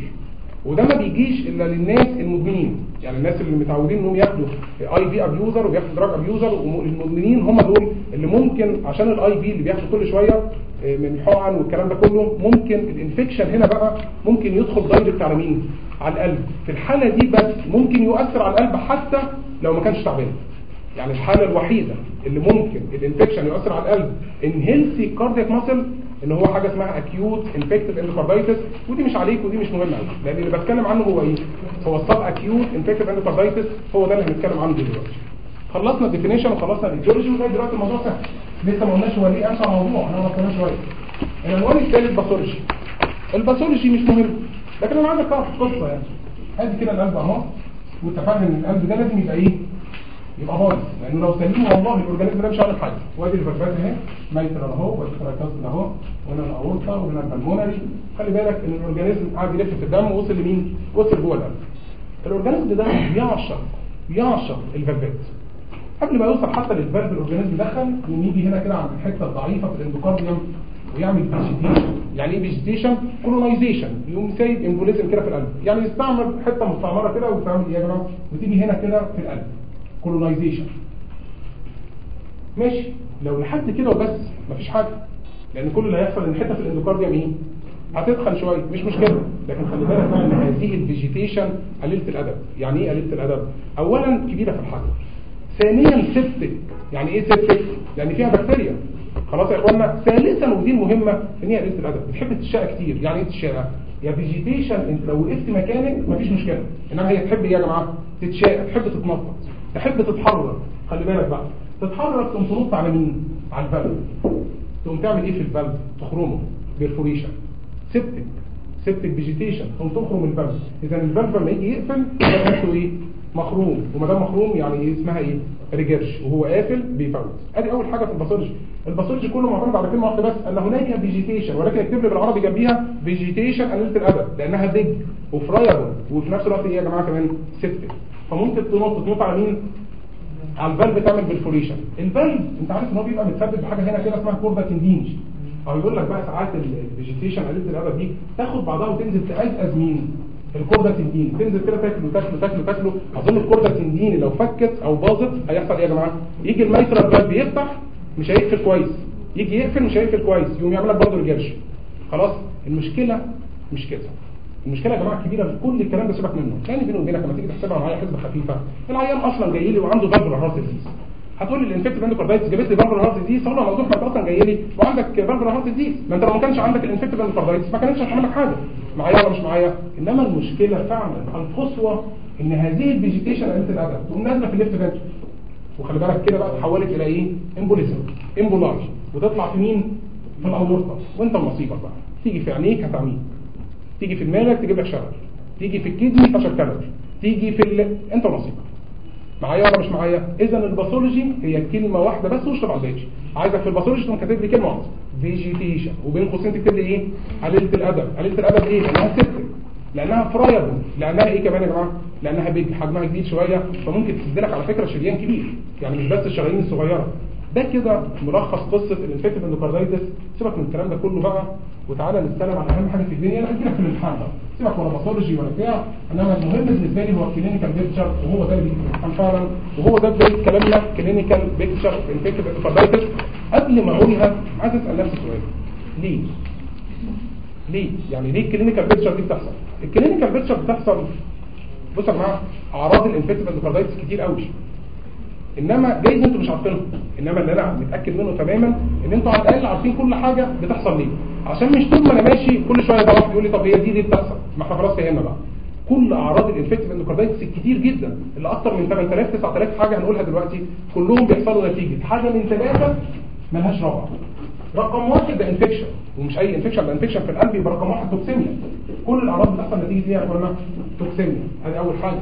Speaker 1: وده ما بيجيش إلا للناس المدمنين. يعني الناس اللي متعودين إنهم ياخدوا IV abuser وبياخدوا drug abuser والمدمنين هم دول اللي ممكن عشان ال IV اللي بياخدوا كل شوية آه، من حقن والكلام ده كله ممكن ال infection هنا بقى ممكن يدخل direct على مين على القلب. في الحالة دي بس ممكن يؤثر على القلب حتى لو ما كانش تعبان. يعني الحالة الوحيدة اللي ممكن ال infection يؤثر على القلب on healthy cardiac muscle إن هو حاجة اسمها acute infective endocarditis ودي مش عليك ودي مش مهمة قوي لأن اللي بتكلم عنه هو إيه؟ هو ال subacute infective endocarditis هو ده اللي هنتكلم عنه دلوقتي. خلصنا ال definition وخلصنا ال etiology ولغاية دلوقتي الموضوع سهل. لسه ما قلناش هو ليه امشي على الموضوع إحنا كمان شوية. العنوان الثالث pathology ال pathology مش مهم لكن أنا عايزك تعرف القصة يعني. أدي كده القلب أهو واتفقنا إن القلب ده لازم يبقى إيه؟ يبقى بايظ. لأنه لو سليم والله ال organism ده مش هيعمل حاجة وادي ال valve ات اهي mitral اهو وادي ال tricuspid اهو وهنا الأورطة وهنا ال pulmonary خلي بالك إن ال organism قاعد يلف في الدم. ووصل لمين؟ وصل جوه القلب. ال organism ده بيعشق بيعشق ال valve ات قبل ما يوصل حتى لل valve ال organism دخل يقوم يجي هنا كده عند الحتة الضعيفة في ال endocardium ويعمل vegetation يعني إيه vegetation colonization يقوم سايب embolism كده في القلب. يعني يستعمل حتة مستعمرة كده وتعمل إيه يا جماعة وتيجي هنا كده في القلب. colonization ماشي. لو لحد كده وبس مفيش حاجة. لأن كل اللي هيحصل إن حتة في ال endocardium إيه هتدخل شوية. مش مشكلة. لكن خلي بالك بقى إن هذه ال vegetation قليلة الأدب. يعني إيه قليلة الأدب؟ اولا كبيرة في الحجم. ثانيا septic يعني إيه septic يعني فيها بكتيريا خلاص يا اخوانا ثالثا ودي المهمة إن هي قليلة الأدب. بتحب تتشقى كتير. يعني إيه تتشقى يا vegetation انت لو وقفت مكانك مفيش مشكلة. إنما هي تحب إيه يا جماعة؟ تتشقى تحب تتنطط. تحب تتحرك خلي بالك بقى. تتحرك تقوم تنط على مين؟ على ال valve تقوم تعمل إيه في ال valve تخرمه perforation septic. septic vegetation تقوم تخرم ال valve إذا ال valve لما يجي يقفل نفسه إيه؟ مخروم. وما دام مخروم يعني إيه؟ اسمها إيه؟ regurge وهو قافل بيفوت. أدي أول حاجة في ال pathology ال pathology كله معتمد على كلمة واحدة بس. أن هناك vegetation ولكن اكتب لي بالعربي جنبيها vegetation قليله الادب لأنها big و friable وفي نفس الوقت إيه يا جماعة كمان؟ septic. فممكن تنط تنط على مين؟ على ال valve تعمل perforation ال valve انت عارف إن هو بيبقى متثبت بحاجة هنا كده اسمها chordae tendineae أو يقول لك بقى ساعات ال vegetation قليله الادب دي تاخد بعضها وتنزل تقزقز مين ال chordae tendineae تنزل كده تاكله تاكله تاكله تاكله. أظن ال chordae tendineae لو فكت أو باظت هيحصل إيه يا جماعة؟ يجي ال mitral valve يفتح مش هيقفل كويس. يجي يقفل مش هيقفل كويس. يقوم يعمل لك برضه regurge خلاص المشكلة مش كده. المشكلة يا جماعة كبيره في كل الكلام ده سيبك منه. يعني بيني وبينك لما تيجي تحسبها معايا حسبه خفيفة. العيان أصلا جاي لي وعنده valvular heart disease هتقول لي ال infective endocarditis جابت لي valvular heart disease أقول له موضوع ما انت أصلا جاي لي وعندك valvular heart disease ما أنت لو ما كانش عندك ال infective endocarditis ما كانتش هتعمل لك حاجة. معايا ولا مش معايا؟ إنما المشكلة فعلا القصوى إن هذه ال vegetation قليلة الادب تقوم نازلة في ال left ventricle وخلي بالك كده بقى تحولت إلى إيه؟ embolism embolus وتطلع في مين؟ في الأورطة. وأنت ونصيبك بقى. تيجي في عينيك هتعميك تيجي في دماغك تجيب لك شلل تيجي في ال kidney تشكلك تيجي في ال... انت ونصيبك معايا ولا مش معايا؟ إذا ال pathology هي كلمة واحدة بس واشطب على الباقي عايزك في ال pathology تقوم كاتب لي كلمة واحدة. vegetation وبين قوسين تكتب لي إيه؟ قليله الأدب. قليله الأدب إيه؟ لأنها septic لأنها friable لأنها إيه كمان يا جماعة؟ لأنها big حجمها كبير شوية فممكن تسد لك على فكرة شريان كبير. يعني مش بس الشرايين الصغيرة. ده كده ملخص قصة ال infective endocarditis سيبك من الكلام ده كله بقى وتعالى نتكلم عن أهم حاجة في الدنيا. أنا هجيلك في الامتحان بقى سيبك ولا pathology ولا بتاع. انما المهم بالنسبة لي هو ال clinical picture وهو ده اللي بيجي فعلا. وهو ده بداية كلامنا clinical picture infective endocarditis قبل ما أقولها عايز أسأل نفسي سؤال. ليه؟ ليه؟ يعني ليه ال clinical picture دي بتحصل؟ ال clinical picture بتحصل بصوا يا جماعة أعراض ال infective endocarditis كتير قوي إنما جايز أنتوا مش عارفينهم إنما اللي أنا متأكد منه تماما إن أنتوا على الاقل عارفين كل حاجة بتحصل ليه. عشان مش طول ما أنا ماشي كل شوية ده واحد يقول لي طب هي دي ليه بتحصل. ما إحنا خلاص فهمنا بقى. كل أعراض ال infective endocarditis كتير جدا. اللي أكتر من 8000 9000 حاجة هنقولها دلوقتي كلهم بيحصلوا نتيجة. حاجة من ثلاثة ملهاش رابعه رقم واحد ده infection ومش أي infection ده infection في القلب يبقى رقم واحد toxemia. كل الأعراض بتحصل نتيجة إيه يا أخوانا toxemia. ادي أول حاجة.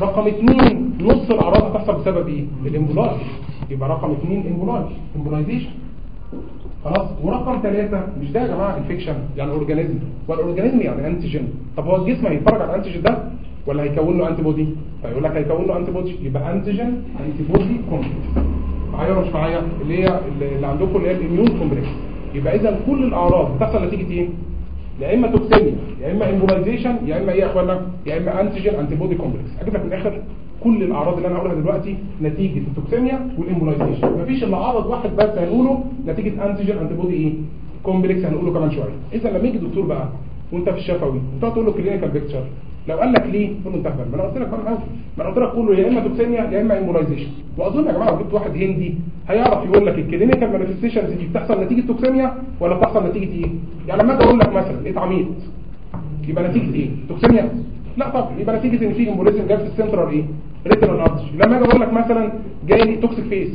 Speaker 1: رقم اثنين نص الأعراض هتحصل بسبب إيه؟ ال embolize يبقى رقم اثنين embolize embolization. خلاص؟ ورقم ثلاثة مش ده يا جماعة infection يعني organism وال organism يعني antigen طب هو الجسم هيتفرج على ال antigen ده؟ ولا هيكون له antibody فيقول لك هيكون له antibody يبقى antigen antibody complex معايا ولا مش معايا؟ اللي هي اللي عندكم اللي هي ال immune complex يبقى اذا كل الأعراض بتحصل نتيجة إيه؟ يا إما toxemia يا إما embolization يا إما إيه يا اخوانا يا إما antigen antibody complex أجيب لك في الآخر كل الأعراض اللي أنا هقولها دلوقتي نتيجة ال toxemia وال embolization مفيش إلا عرض واحد بس هنقوله نتيجة antigen antibody إيه؟ complex هنقوله كمان شوية. اذا لما يجي دكتور بقى وأنت في الشفوي وتقعد تقول له clinical picture لو قال لك ليه قول له ما أنا قلت لك ما أنا قلت لك كله يا إما toxemia يا إما embolization وأظن يا جماعة لو جبت واحد هندي هيعرف يقول لك ال clinical manifestations دي بتحصل نتيجة toxemia ولا بتحصل نتيجة إيه؟ يعني لما أجي أقول لك مثلا لقيت عميت يبقى نتيجة إيه؟ toxemia لا طبعا. يبقى نتيجة إن في embolism جه في السنترال إيه؟ retinal artery لما أجي أقول لك مثلا جاي لي toxic face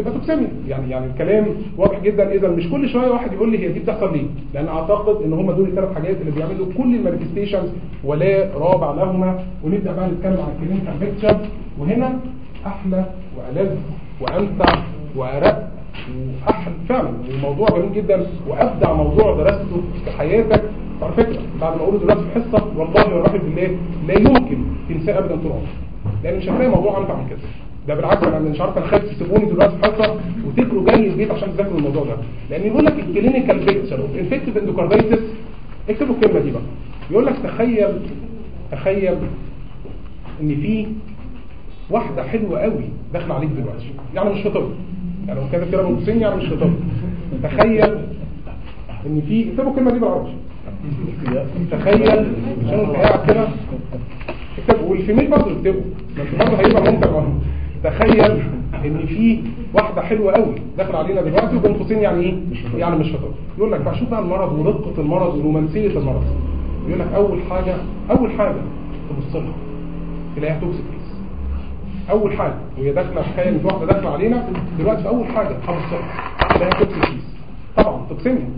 Speaker 1: تبقى toxemia يعني يعني الكلام واضح جدا. اذا مش كل شوية واحد يقول لي هي دي بتحصل ليه. لأن أعتقد إن هم دول الثلاث حاجات اللي بيعملوا كل ال manifestations ولا رابع لهما. ونبدأ بقى نتكلم عن ال clinical picture وهنا أحلى وألذ وأمتع وأرق وأحلى. فعلا وموضوع جميل جدا وأبدع موضوع درسته في حياتك. على فكرة بعد ما أقوله دلوقتي في الحصه والله والرحمه بالله لا يمكن تنساه ابدا طول عمرك لأن مش هتلاقي موضوع امتع من كده. ده بالعكس أنا مش عارف خايف تسيبوني دلوقتي في حصه جاي البيت عشان تذاكروا الموضوع ده. لأن يقول لك ال clinical picture of infective endocarditis اكتبوا الكلمة دي بقى. يقول لك تخيل تخيل إن في واحدة حلوة قوي داخلة عليك دلوقتي. يعني مش في طب يعني كاتب كده من يعني مش في طب تخيل إن في اكتبوا الكلمة دي بالعربي تخيل عشان قاعد كده. اكتب والفيميل برضه اكتبه ما انت برضه هيبقى ممتع برضه. تخيل إن في واحدة حلوة قوي داخله علينا دلوقتي وبين قوسين يعني إيه؟ يعني مش فطر يقول لك بقى شوف بقى المرض ورقة المرض ورومانسية المرض. يقول لك أول حاجة أول حاجة تبص لها. تلاقيها toxic أول حاجة وهي داخلة تخيل في واحدة داخلة علينا دلوقتي في اول حاجة هبص لها. تلاقيها toxic طبعا toxemia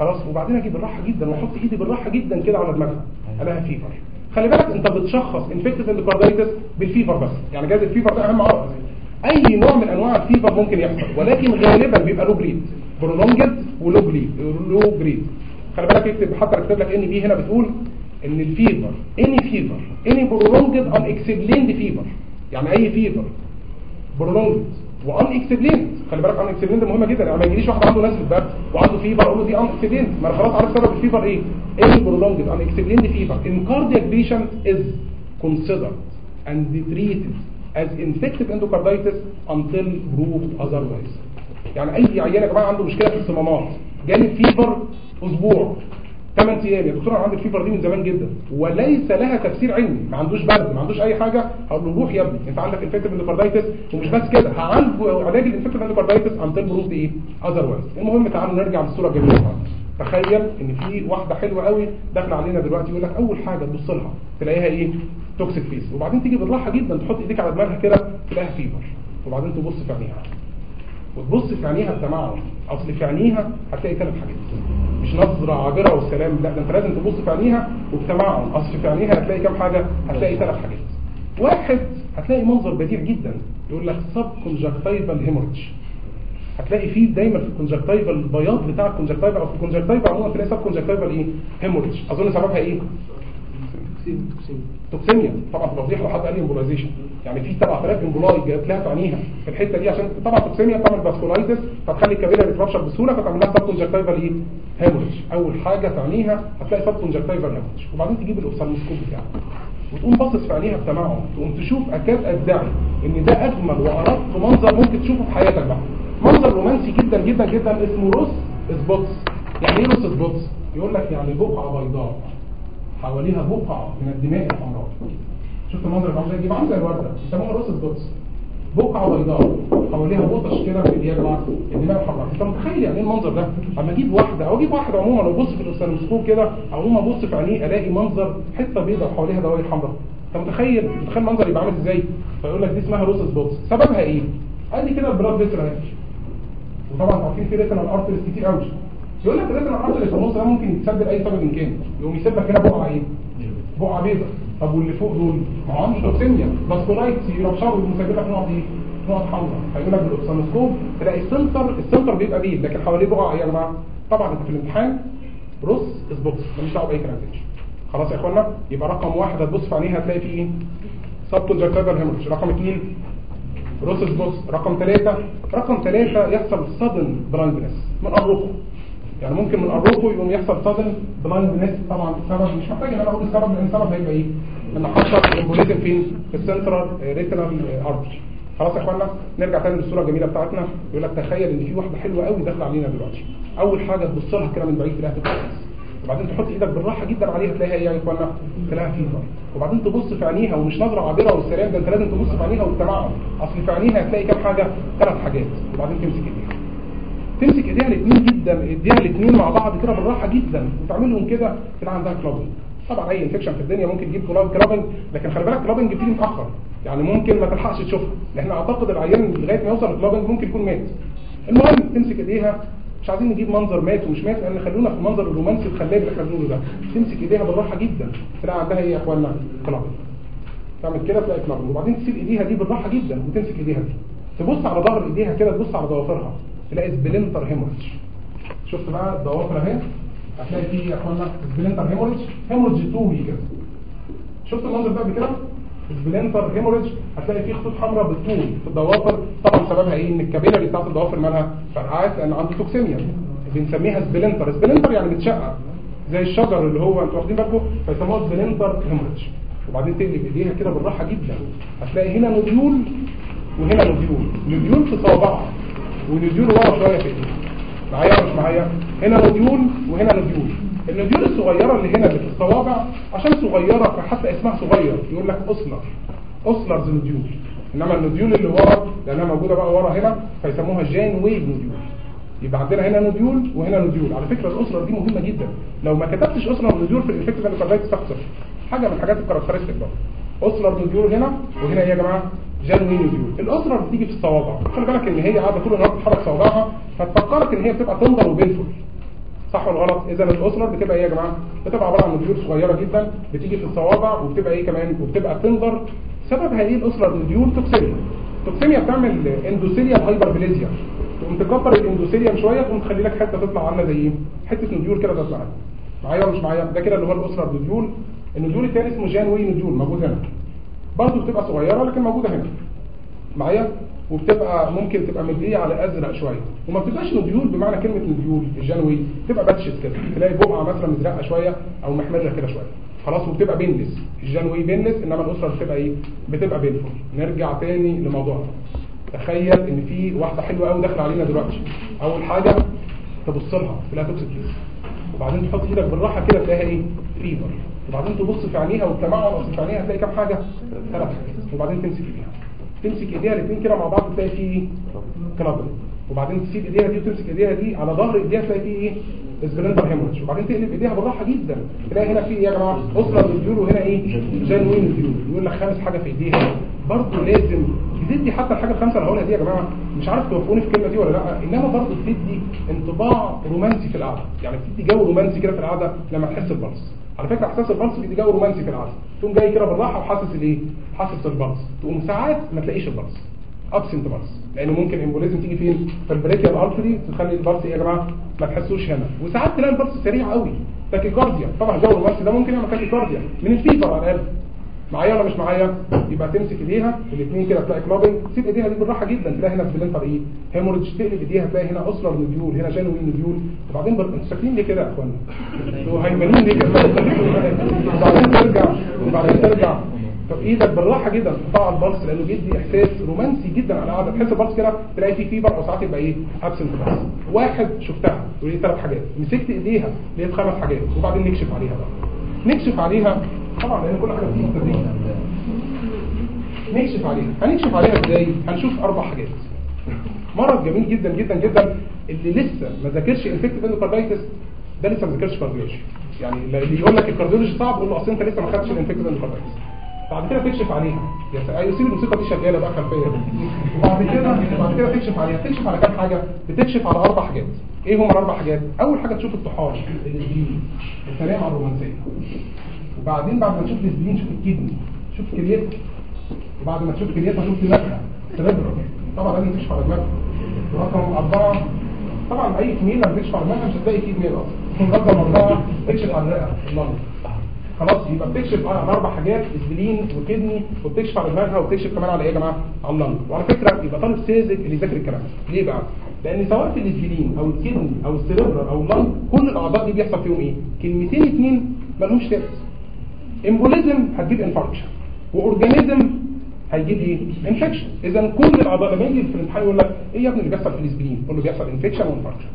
Speaker 1: خلاص وبعدين أجي بالراحه جدا وأحط إيدي بالراحة جدا كده على دماغها. ألاقيها fever خلي بالك انت بتشخص infective endocarditis بال fever بس. يعني جايز ال fever ده أهم عرض. أي نوع من أنواع ال fever ممكن يحصل ولكن غالبا بيبقى low grade prolonged و low grade low grade خلي بالك اكتب حتى اكتب لك NB هنا بتقول إن ال fever any fever any prolonged unexplained fever يعني أي fever prolonged و unexplained خلي بالك unexplained مهمه جدا. يعني ما يجيليش واحد عنده نزله برد وعنده fever أقول له دي unexplained ما أنا خلاص عارف سبب ال fever إيه؟ إيه prolonged unexplained fever in cardiac patient is considered and treated as infective endocarditis until proved otherwise. يعني أي عيان يا جماعة عنده مشكلة في الصمامات. جالي fever أسبوع. 8 أيام. يا دكتور أنا عندي دي من زمان جدا. وليس لها تفسير علمي. ما عندوش برد ما عندوش أي حاجة. هقول له روح يا ابني. أنت عندك infective endocarditis ومش بس كده هعالجه علاج ال infective endocarditis until proved إيه؟ otherwise المهم تعالوا نرجع للصوره الجميلة. تخيل إن في واحدة حلوة قوي داخلة علينا دلوقتي يقول لك أول حاجة تبص لها تلاقيها إيه؟ toxic face وبعدين تيجي بالراحه جدا تحط إيديك على دماغها كده تلاقيها fever وبعدين تبص في عينيها. وتبص في عينيها بتمعن أصل في عينيها هتلاقي ثلاث حاجات. مش نظرة عابرة والسلام لا ده أنت لازم تبص في عينيها وبتمعن أصل في عينيها هتلاقي كام حاجة؟ هتلاقي ثلاث حاجات. واحد هتلاقي منظر بديع جدا. يقول لك subconjunctival hemorrhage هتلاقي فيه دايما في ال conjunctiva البياض بتاع ال conjunctiva أو في ال conjunctiva عموما تلاقي subconjunctival إيه؟ hemorrhage أظن سببها إيه؟ toxemia طبعا توضيح لو حد قال embolization يعني في 7000 emboli جات لها في عينيها في الحتة دي عشان طبعا toxemia تعمل vasculitis فتخلي ال capillary ترشح بسهولة فتعمل لها subconjunctival إيه hemorrhage أول حاجة في عينيها هتلاقي subconjunctival hemorrhage وبعدين تجيب ال ophthalmoscope بتاعك وتقوم باصص في عينيها بتمعن تقوم تشوف أكاد أدعي إن ده أجمل وارق منظر ممكن تشوفه في حياتك بقى. منظر رومانسي جدا جدا جدا اسمه Roth spots يعني إيه Roth spots يقول لك يعني بقعة بيضاء. حواليها بقعة من الدماء الحمراء شفت المنظر ده إزاي عامل زي الورده بيسموها Roth spots بقعة بيضاء. حواليها patch كده من يا جماعة الدماء الحمراء. أنت متخيل يعني إيه المنظر ده؟ أما أجيب واحدة أو أجيب واحد عموما لو بص في ال ophthalmoscope كده أو عموما أبص في عينيه ألاقي منظر حتة بيضاء حواليها دوائر حمراء. أنت متخيل؟ متخيل المنظر يبقى عامل إزاي؟ فيقول لك دي اسمها Roth spots سببها إيه؟ ادي كده ال blood vessel وطبعا عارفين في retinal arteries كتير قوي يقول لك ال retinal arteries في النص ده ممكن يتسد لاي سبب إن كان. يقوم يسيب لك هنا بقعه إيه؟ بقعه بيضاء طب واللي فوق دول؟ ما هو عنده toxemia vasculitis يرشروا ومسبب لك نقط إيه؟ نقط حمراء. هيقول لك بال ophthalmoscope تلاقي ال center ال center بيبقى بيض لكن حواليه بقع إيه يا جماعة. طبعا أنت في الامتحان بص اظبط ماليش دعوه باي transition خلاص يا إخوانا يبقى رقم واحد هتبص في عينيها هتلاقي فيه إيه؟ subconjunctival hemorrhage رقم اثنين Roth's spots رقم ثلاثة رقم ثلاثة يحصل sudden blindness من قربكم يعني ممكن من قربكم يقوم يحصل sudden blindness طبعا السبب مش محتاج إن أنا أقول السبب لأن السبب هيبقى إيه؟ إن حصل embolism فين في ال central retinal artery خلاص يا إخوانا نرجع تاني للصورة الجميلة بتاعتنا. يقول لك تخيل إن في واحدة حلوة قوي داخلة علينا دلوقتي. أول حاجة تبص لها كده من بعيد تلاقيها تتنفس وبعدين تحط إيدك بالراحة جدا عليها تلاقيها إيه يا إخوانا؟ تلاقيها fever وبعدين تبص في عينيها ومش نظرة عابرة والسلام ده أنت لازم تبص في عينيها والتمعن أصل في عينيها هتلاقي كام حاجة؟ ثلاث حاجات. وبعدين تمسك ايديها تمسك إيديها الاثنين جدا إيديها الاثنين مع بعض كده بالراحة جدا. وتعمل لهم كده تلاقي عندها clubbing طبعا أي infection في الدنيا ممكن يجيب clubbing لكن خلي بالك clubbing بتيجي متأخر. يعني ممكن ما تلحقش تشوفها. لأن أعتقد العيان لغاية ما يوصل ال clubbing ممكن يكون مات. المهم تمسك إيديها. مش عايزين نجيب منظر مات ومش مات لأن خلونا في المنظر الرومانسي الخلاب اللي إحنا بنقوله ده. تمسك إيديها بالراحة جدا. تلاقي عندها إيه يا إخوانا؟ clubbing تعمل كده تلاقي clubbing وبعدين تسيب إيديها دي بالراحة جدا وتمسك إيديها دي. تبص على ظهر إيديها كده تبص على ضوافرها تلاقي splinter hemorrhage شفت بقى الضوافر اهي؟ هتلاقي فيه يا اخوانا splinter hemorrhage hemorrhage طولي كده شفت المنظر ده قبل كده؟ splinter hemorrhage هتلاقي فيه خطوط حمراء بالطول في الضوافر. طبعا سببها إيه؟ إن ال capillary بتاعت الضوافر مالها فرقعت لأن عنده toxemia. بنسميها splinter splinter يعني بتشقق زي الشجر اللي هو أنتوا واخدين بالكم؟ فيسموها splinter hemorrhage وبعدين تقلب إيديها كده بالراحة جدا. هتلاقي هنا nodule وهنا nodule. nodule في صوابعها. و nodule ورا شوية في ايديها معايا مش معايا؟ هنا nodule وهنا nodule ال nodule الصغيرة اللي هنا في الصوابع عشان صغيرة فحتى اسمها صغير يقول لك Osler Osler's nodule إنما ال nodule اللي ورا لأنها موجودة بقى ورا هنا فيسموها Janeway nodule يبقى عندنا هنا nodule وهنا nodule على فكرة ال Osler دي مهمة جدا. لو ما كتبتش Osler nodule في ال infective endocarditis تخسر حاجة من حاجات ال characteristic بقى Osler nodule هنا وهنا يا جماعة Janeway nodule ال Osler بتيجي في الصوابع. خلي بالك إن هي قاعدة طول النهار بتحرك صوابعها فتفكرك إن هي بتبقى tender و painful صح ولا غلط؟ إذا ال Osler بتبقى إيه يا جماعة؟ بتبقى عبارة عن nodule صغيرة جدا بتيجي في الصوابع وبتبقى إيه كمان؟ وبتبقى tender سبب هذه ال Osler nodule toxemia. toxemia بتعمل endothelial hyperplasia تقوم تكبر ال endothelium شوية تقوم تخلي لك حتة تطلع عاملة زي إيه؟ حتة nodule كده تطلع. معايا ولا مش معايا؟ ده كده اللي هو ال Osler nodule ال nodule الثاني اسمه Janeway nodule موجود هنا. برضه بتبقى صغيرة لكن موجودة هنا. معايا؟ وبتبقى ممكن تبقى مديه على أزرق شوية. وما بتبقاش nodule بمعنى كلمة nodule ال Janeway تبقى patches كده. تلاقي بقعه مثلا مزرقة شوية أو محمرة كده شوية. خلاص وبتبقى painless ال Janeway painless إنما ال Osler بتبقى إيه؟ بتبقى painful نرجع تاني لموضوعنا. تخيل إن في واحدة حلوة قوي داخلة علينا دلوقتي. أول حاجة تبص لها تلاقيها toxic وبعدين تحط إيدك بالراحة كده تلاقيها إيه؟ fever وبعدين تبص في عينيها والتمعن اصل في عينيها هتلاقي كام حاجة؟ ثلاث حاجات وبعدين تمسك إيديها. تمسك إيديها الاثنين كده مع بعض تلاقي فيه clubbing وبعدين تسيب إيديها دي وتمسك إيديها دي على ظهر إيديها تلاقي فيه إيه؟ splinter hemorrhage وبعدين تقلب إيديها بالراحة جدا. تلاقي هنا في يا جماعة Osler nodule وهنا إيه؟ Janeway nodule يقول لك خامس حاجة في إيديها. برضه لازم بتدي حتى الحاجة الخامسة اللي هقولها دي يا جماعة. مش عارف توافقوني في الكلمة دي ولا لأ. إنما برضه بتدي انطباع رومانسي في القعدة. يعني بتدي جو رومانسي كده في القعدة لما تحس ال pulse على فكرة إحساس ال pulse بيدي جو رومانسي في القعده تقوم جاي كده بالراحة وحاسس الإيه؟ حاسس ال pulse تقوم ساعات ما تلاقيش ال pulse absent pulse لأنه ممكن embolism تيجي فين؟ في ال brachial artery تخلي ال pulse إيه يا جماعة؟ ما تحسوش هنا. وساعات تلاقي ال pulse سريع قوي tachycardia طبعا جو الرومانسي ده ممكن يعمل tachycardia من ال fever على الأقل. معايا ولا مش معايا؟ يبقى تمسك ايديها الاثنين كده تلاقي clubbing تسيب ايديها دي بالراحة جدا تلاقي هنا splinter إيه hemorrhage تقلب ايديها تلاقي هنا Osler nodule هنا Janeway nodule وبعدين. أنتوا ساكتين ليه كده يا اخوانا أنتوا هيمنين ليه كده؟ وبعدين ترجع وبعدين ترجع. تحط إيدك بالراحة جدا تقطع ال pulse لأنه بيدي إحساس رومانسي جدا على القعده تحس ال pulse كده تلاقي فيه fever أو ساعات يبقى إيه؟ absent pulse واحد شفتها لي ثلاث حاجات. مسكت ايديها لقيت خمس حاجات وبعدين نكشف عليها بقى. نكشف عليها طبعا لأن كل حاجة بتيجي بالتدريج نكشف عليها. هنكشف عليها إزاي؟ هنشوف أربع حاجات. مرض جميل جدا جدا جدا اللي لسه ما ذاكرش infective endocarditis ده لسه ما ذاكرش cardiology يعني اللي يقول لك ال cardiology صعب قول له أصل أنت لسه ما خدتش ال infective endocarditis بعد كده تكشف عليها. أيوه سيب الموسيقى دي شغالة بقى خلفية. وبعد كده بعد كده تكشف عليها. تكشف على كام حاجة؟ بتكشف على أربع حاجات. إيه هم الأربع حاجات؟ أول حاجة تشوف الطحال. ال spleen الكلام على الرومانسية. وبعدين بعد ما تشوف ال spleen شوف ال kidney شوف كليتها وبعد ما تشوف كليتها شوف دماغها cerebral طبعا لازم على دماغها رقم أربعة. طبعا أي لما تكشف على دماغها مش هتلاقي فيه أصلا. رقم أربعة تكشف على الرئة خلاص يبقى بتكشف على أربع حاجات spleen و kidney وبتكشف على دماغها وبتكشف كمان على إيه يا جماعة؟ على ال lung وعلى فكرة يبقى طالب ساذج اللي يذاكر الكلام. ليه بقى؟ لأن سواء في الاسبلين أو الكدني أو السيربرال أو اللنج كل الأعضاء دي بيحصل فيهم إيه؟ كلمتين اتنين مالهمش ثالث embolism هتجيب infarction و organism هيجيب إيه infection اذا كل الأعضاء لما يجي في الامتحان يقول لك إيه يا ابني اللي بيحصل في ال spleen يقول له بيحصل infection و infarction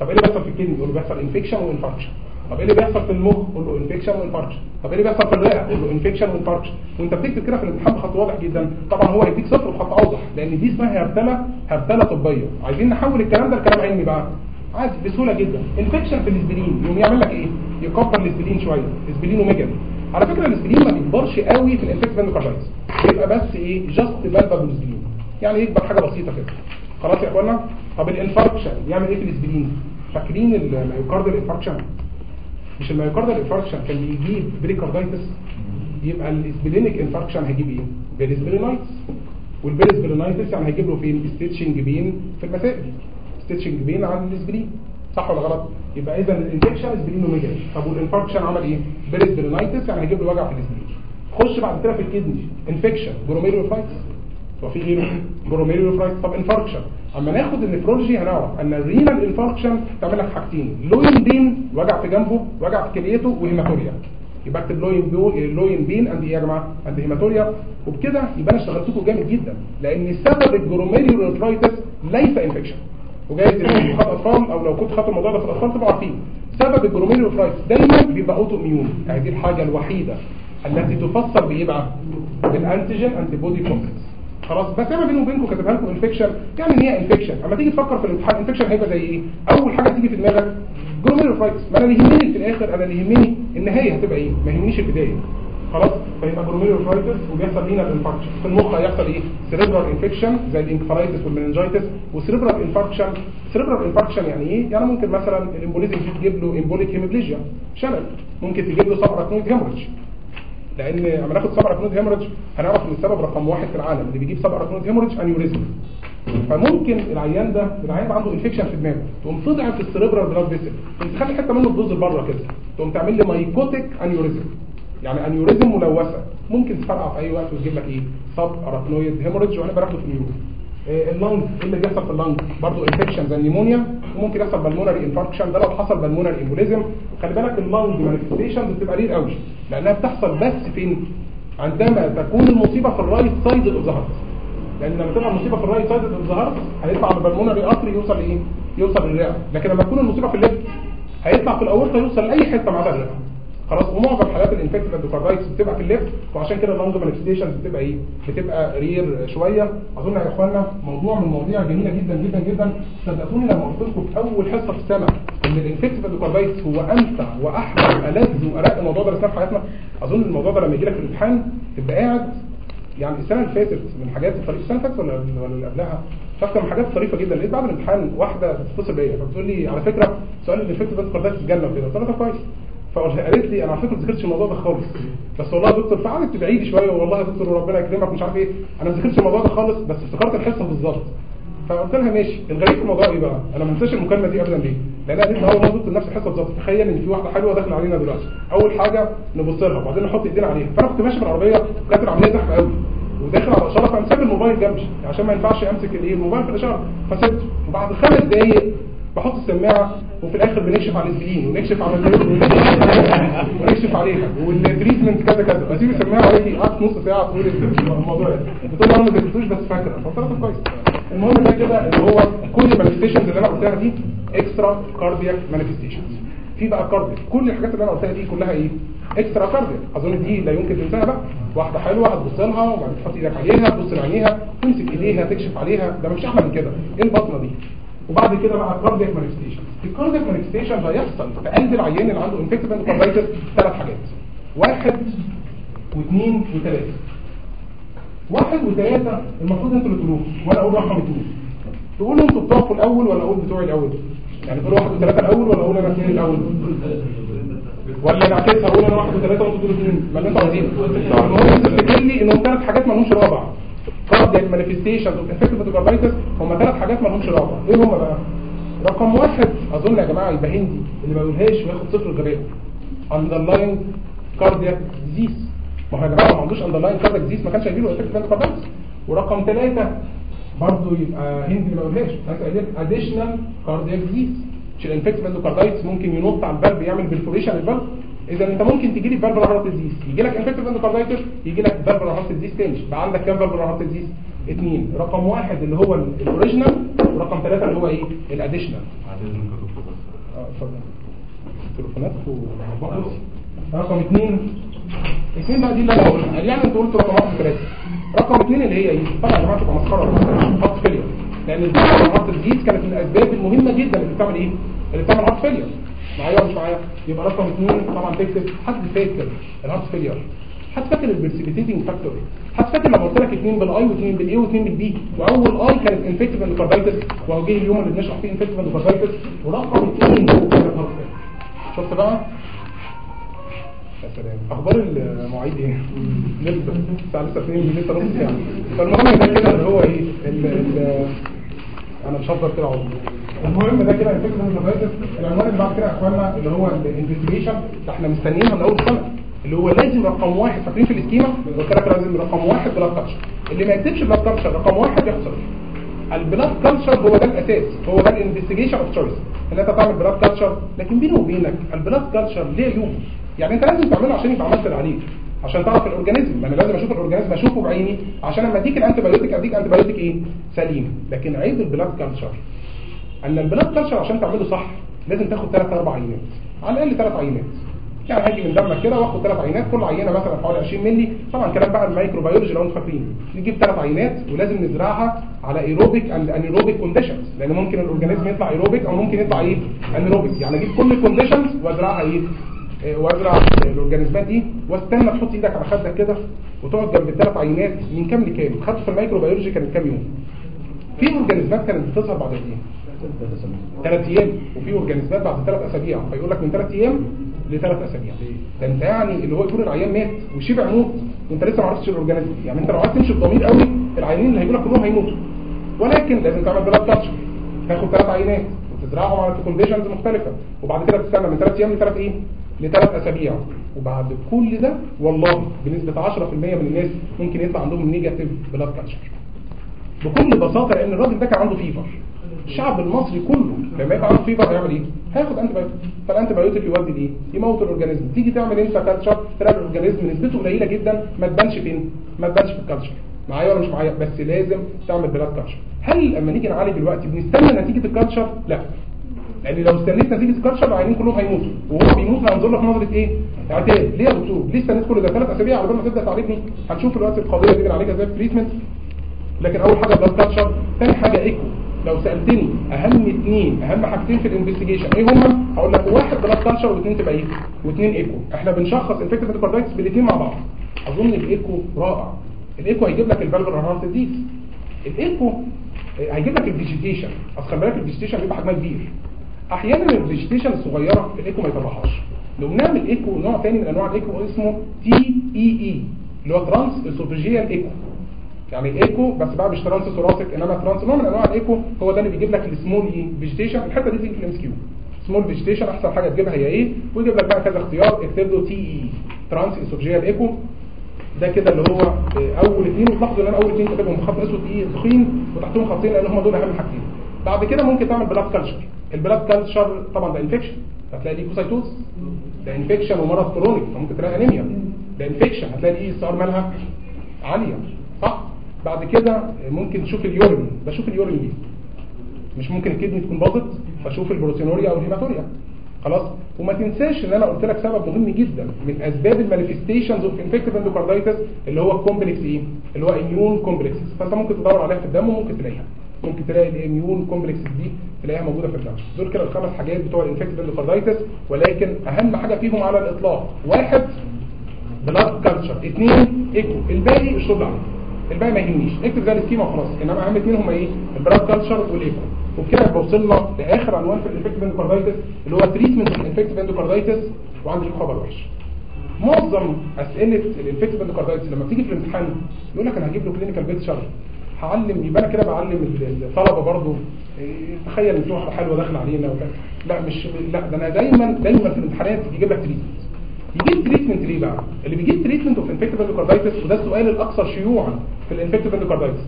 Speaker 1: طب إيه اللي بيحصل في ال kidney يقول له بيحصل infection و infarction طب إيه اللي بيحصل في المخ؟ قول له infection و infarction طب إيه اللي بيحصل في الرئة؟ قول له infection و infarction وأنت بتكتب كده في الامتحان بخط واضح جدا. طبعا هو هيديك صفر بخط أوضح لأن دي اسمها هرتلة هرتلة طبية. عايزين نحول الكلام ده لكلام علمي بقى. عادي بسهولة جدا. infection في ال spleen يقوم يعمل لك إيه؟ يكبر ال spleen شوية. splenomegaly على فكرة ال spleen ما بيكبرش قوي في ال infective endocarditis يبقى بس إيه just palpable spleen يعني يكبر حاجة بسيطة كده. خلاص يا إخوانا؟ طب ال infarction يعمل إيه في ال spleen فاكرين ال myocardial infarction مش ال myocardial infarction كان بيجيب pericarditis؟ يبقى ال splenic infarction هيجيب إيه؟ perisplenitis وال perisplenitis يعني هيجيب له فين؟ stitching pain في المسائل. stitching pain عن ال spleen صح ولا غلط؟ يبقى اذا ال infection splenomegaly طب وال infarction عمل إيه؟ perisplenitis يعني هيجيب له وجع في ال spleen خش بعد كده في ال kidney infection glomerulonephritis وفي غيره؟ glomerulonephritis طب infarction أما ناخد ال nephrology هنعرف أن ال renal infarction تعمل لك حاجتين. loin pain وجع في جنبه وجع في كليته و hematuria. يبقى اكتب loin loin pain and إيه يا جماعة؟ and hematuria. وبكده يبقى أنا اشتغلتكم جامد جدا لأن سبب ال glomerulonephritis ليس infection وجايز اللي خد اطفال أو لو كنت خدت الموضوع ده في الاطفال تبقوا عارفين سبب ال glomerulonephritis دايما بيبقى autoimmune يعني دي الحاجة الوحيدة التي تفسر بايه بقى بال antigen antibody complex خلاص؟ بس أنا بيني وبينكم كاتبها لكم infection يعني إن هي infection أما تيجي تفكر في الامتحان infection هيبقى زي إيه؟ أول حاجة تيجي في دماغك glomerulonephritis ما أنا اللي يهمني في الآخر أنا اللي يهمني النهاية هتبقى إيه؟ ما يهمنيش البداية. خلاص فيبقى glomerulonephritis وبيحصل لينا ال infarction في المخ هيحصل إيه؟ cerebral infection زي ال encephalitis وال meningitis و cerebral infarction cerebral infarction يعني إيه؟ يعني ممكن مثلا ال embolism دي تجيب له embolic hemiplegia شلل ممكن تجيب له subarachnoid hemorrhage لأن لما ناخد subarachnoid hemorrhage هنعرف إن السبب رقم واحد في العالم اللي بيجيب subarachnoid hemorrhage aneurysm فممكن العيان ده العيان ده عنده infection في دماغه. تقوم تضعف ال cerebral blood vessel تخلي حتة منه تبوظ لبرة كده. تقوم تعمل لي mycotic aneurysm يعني aneurysm ملوثة. ممكن تفرقع في أي وقت وتجيب لك إيه؟ subarachnoid hemorrhage وأنا باخده في ال neuro ال lung إيه اللي بيحصل في ال lung برضه infection زي ال pneumonia. وممكن يحصل pulmonary infarction ده لو حصل pulmonary embolism خلي بالك ال lung manifestations بتبقى rare قوي لأنها بتحصل بس فين عندما تكون المصيبة في ال right side of the لأن لما تبقى المصيبة في ال right side of the هيطلع pulmonary artery يوصل لإيه؟ يوصل للرئة. لكن لما تكون المصيبة في ال left هيطلع في الأورطة يوصل لأي حتة عدا الرئة. خلاص ومعظم حالات ال infective endocarditis بتبقى في ال left. وعشان كده ال lung manifestations بتبقى إيه؟ بتبقى rare شوية. أظن يا اخوانا موضوع من المواضيع جميله جدا جدا جدا. صدقوني لما قلت لكم في أول حصة في السنة إن ال infective endocarditis هو أمتع واحلى وألذ وأرق موضوع درسناه في حياتنا. أظن الموضوع ده لما يجي لك في الامتحان تبقى قاعد يعني السنة اللي فاتت من حاجات الطريف السنة اللي فاتت ولا ولا اللي قبلها؟ فاكر من حاجات طريفة جدا. لقيت بعد الامتحان واحدة بتتصل بيا. فبتقول لي على فكرة سؤال ال infective endocarditis اتجنن وكده. قلت لها كويس. فقالت لي أنا على فكرة ما ذاكرتش الموضوع ده خالص. بس والله يا دكتور فقعدت تدعي شوية والله يا دكتور وربنا يكرمك مش عارف إيه. أنا ما ذاكرتش الموضوع ده خالص بس افتكرت الحصة بالظبط. فقلت لها ماشي الغريب في الموضوع إيه بقى؟ أنا ما انساش المكالمة دي ابدا ليه؟ لأن أنا قالت لي والله دكتور نفس الحصة بالظبط. تخيل إن في واحدة حلوة داخلة علينا دلوقتي. أول حاجة نبص لها وبعدين نحط إيدينا عليها. فأنا كنت ماشي بالعربيه كانت العملية زحمه قوي. وداخل على اشاره سايب الموبايل جنبي عشان ما ينفعش أمسك الإيه الموبايل في الإشارة. فسبته. وبعد خمس دقايق بحط السماعة وفي الآخر بنكشف على ال spleen ونكشف على ونكشف عليها وال treatment كذا كذا. اسيب السماعة عليكي قعدت نص ساعة تقول الموضوع ده. بتقول أنا ما ذاكرتوش بس فاكره فقلت كويس. المهم ده كده اللي هو كل ال manifestations اللي أنا قلتها دي extracardiac manifestations في بقى cardiac كل الحاجات اللي أنا قلتها دي كلها إيه؟ extracardiac أظن دي لا يمكن تنساها بقى. واحدة حلوة هتبص لها وبعدين تحط إيدك عليها تبص لعينيها تمسك إيديها تكشف عليها. ده مش أحلى من كده. إيه البطنة دي؟ وبعد كده بقى cardiac manifestation ال cardiac manifestation ده يحصل في قلب العيان اللي عنده infective endocarditis ثلاث حاجات. واحد واثنين وثلاثة. واحد وثلاثة المفروض إنتوا اللي تقولوه وأنا أقول رقم اثنين تقولوا إنتوا بتوعكم الأول ولا أقول بتوعي الأول؟ يعني تقولوا واحد وثلاثة الأول ولا أقول أنا اثنين الأول؟ ولا نعكسها أقول أنا واحد وثلاثة وأنتوا تقولوا اثنين. ما أنتوا عايزينه المهم لي إنهم ثلاث حاجات ما لهمش رابع. cardiac manifestations و infective carditis هم ثلاث حاجات ما لهمش رابع إيه هم بقى؟ رقم واحد أظن يا جماعة يبقى هندي اللي ما يقولهاش وياخد صفر غباء. underlying cardiac disease. ما هو يا جماعة ما عندوش underlying cardiac disease ما كانش هيجيله infective endocarditis ورقم ثلاثة برضه يبقى هندي اللي ما يقولهاش cardiac disease. مش ال infective endocarditis ممكن ينط على ال valve يعمل perforation ال valve إذا أنت ممكن تجي لي valvular heart disease يجي لك infective endocarditis يجي لك valvular heart disease تاني. يبقى عندك كام valvular heart disease اثنين رقم واحد اللي هو ال original ورقم ثلاثة اللي هو إيه؟ ال additional تليفونات و رقم اثنين اثنين بقى دي اللي أنا هقولها يعني أنت قلت رقم واحد رقم اثنين اللي هي إيه؟ طبعا يا جماعة تبقى مسخرة. heart failure لأن ال heart disease كانت من الأسباب المهمة جدا اللي بتعمل إيه؟ اللي بتعمل heart failure معايا مش معايا. يبقى رقم اثنين طبعا تكتب حد فاكر ال heart failure حد فاكر ال precipitating factor حد فاكر لما قلت لك اثنين بال I واثنين بال A واثنين بال B؟ وأول I كانت infective endocarditis وهو جه اليوم اللي بنشرح فيه infective endocarditis ورقم اثنين كانت heart شفت بقى؟ سلام أخبار المواعيد إيه؟ لسه الساعة لسه 2 لسه نص ساعه فالمهم ده كده اللي هو إيه ال ال أنا مش هفضل كده عمري المهم ده كده الفكرة الفايتس العنوان اللي بعد كده يا إخوانا اللي هو ال investigation إحنا مستنيينها من أول سنه اللي هو لازم رقم واحد فاكرين في ال schema قلت لك لازم رقم واحد blood culture. اللي ما يكتبش blood culture رقم واحد يخسر. ال blood culture هو ده الأساس. هو ده ال investigation of choice إن أنت تعمل blood culture. لكن بيني وبينك ال blood culture ليه عيوب؟ يعني انت لازم تعمله عشان يبقى عملت اللي عليك عشان تعرف ال organism. أنا لازم أشوف ال organism اشوفه بعيني عشان لما أديك ال antibiotic أديك antibiotic إيه؟ سليم. لكن عيب ال blood culture أن ال blood culture عشان تعمله صح لازم تاخد 3 4 عينات. على الأقل 3 عينات. يعني هاجي من دمك كده وآخد 3 عينات كل عينة مثلا حوالي 20 مللي. طبعا كلام بقى ال microbiology لو أنتم فاكرين. نجيب 3 عينات ولازم نزرعها على aerobic and anaerobic conditions لأن ممكن ال organism يطلع ايروبيك أو ممكن يطلع إيه؟ anaerobic يعني أجيب كل ال conditions وأزرعها إيه؟ وأزرع ال organismات دي واستنى تحط إيدك على خدك كده وتقعد جنب الثلاث عينات من كام لكام؟ خدت في ال microbiology كانت كام يوم؟ في organismات كانت بتظهر بعد إيه؟ ثلاث أيام وفي organismات بعد ثلاث أسابيع فيقول لك من ثلاث أيام لثلاث أسابيع. ده أنت يعني اللي هو يكون العيان مات وشبع موت وأنت لسه ما عرفتش ال organism. يعني أنت لو عايز تمشي بضمير قوي العيانين اللي هيجوا لك كلهم هيموتوا. ولكن لازم تعمل blood culture تاخد ثلاث عينات وتزرعهم على conditions مختلفة وبعد كده تستنى من ثلاث أيام لثلاث إيه؟ لثلاث أسابيع. وبعد كل ده والله بنسبة 10% من الناس ممكن يطلع عندهم negative blood culture بكل بساطة لأن الراجل ده كان عنده fever الشعب المصري كله لما يبقى عنده fever هيعمل إيه؟ هياخد antibiotic فال antibiotic يودي لإيه؟ يموت ال organism تيجي تعمل انت culture تلاقي ال organism نسبته قليلة جدا ما تبانش فين؟ ما تبانش في ال culture معايا ولا مش معايا؟ بس لازم تعمل blood culture هل لما نيجي نعالج دلوقتي بنستنى نتيجة ال culture لا. لأن لو استنيت نتيجه ال culture العيانين كلهم هيموتوا. وهو بيموت هنظر لك نظرة إيه؟ اعتاد ليه يا دكتور ليه استنيت كل ده؟ ثلاث أسابيع على ما تبدأ تعالجني هنشوف دلوقتي القضية دي بنعالجها إزاي treatment لكن أول حاجة blood culture ثاني حاجة ايكو لو سألتني أهم اثنين أهم حاجتين في ال investigation إيه هما؟ هقول لك واحد blood culture واثنين تبقى إيه واثنين ايكو إحنا بنشخص infective endocarditis بالاثنين مع بعض. أظن الايكو رائع. الايكو هيجيب لك ال valvular heart disease الايكو هيجيب لك ال vegetation أصل خلي بالك ال vegetation بيبقى حجمها كبير. أحيانا ال vegetation الصغيرة في الإيكو ما يطلعهاش. لو نعمل إيكو نوع ثاني من أنواع الإيكو اسمه TEE اللي هو transesophageal echo. يعني إيكو بس بقى مش transthoracic إنما trans نوع من أنواع الإيكو هو ده اللي بيجيب لك ال small اي vegetation الحتة دي في ال MCQ small vegetation أحسن حاجة تجيبها هي إيه؟ ويجيب لك بقى كذا اختيار اكتب له TE transesophageal echo. ده كده اللي هو أول اثنين وتلاحظوا إن أنا أول اثنين كاتبهم بخط أسود إيه تخين وتحتهم خطين لأن هم دول أهم حاجتين. بعد كده ممكن تعمل blood culture ال blood culture طبعا ده infection هتلاقي leukocytosis ده infection ومرض chronic. فممكن تلاقي انيميا ده infection هتلاقي ال ESR مالها عالية. صح؟ بعد كده ممكن تشوف ال urine. بشوف ال urine دي مش ممكن ال kidney تكون باظت بشوف ال proteinuria أو ال hematuria. خلاص؟ وما تنساش إن أنا قلت لك سبب مهم جدا من أسباب ال manifestations of infective endocarditis اللي هو ال complex إيه؟ اللي هو immune complex فأنت ممكن تدور عليها في الدم وممكن تلاقيها. ممكن تلاقي ال immune complex دي تلاقيها موجودة في الدم دول كده الخمس حاجات بتوع ال infective endocarditis ولكن أهم حاجة فيهم على الإطلاق. واحد blood culture اثنين ايكو الباقي الشغل عليه الباقي ما يهمنيش. اكتب زي ال schema وخلاص إنما أهم اثنين هم إيه؟ ال blood culture وال echo وبكده يبقى وصلنا لآخر عنوان في ال infective endocarditis اللي هو treatment ال infective endocarditis وعندي خبر وحش. معظم أسئلة ال infective endocarditis لما بتيجي في الامتحان يقول لك أنا هجيب له clinical picture هعلم يبقى أنا كده بعلم الطلبة برضو. تخيل واحدة حلوة داخلة علينا وكده. لا مش لا ده أنا دايما دايما في الامتحانات يجيب لك treatment يجيب treatment ليه بقى؟ اللي بيجيب treatment of infective endocarditis وده السؤال الاكثر شيوعا في ال infective endocarditis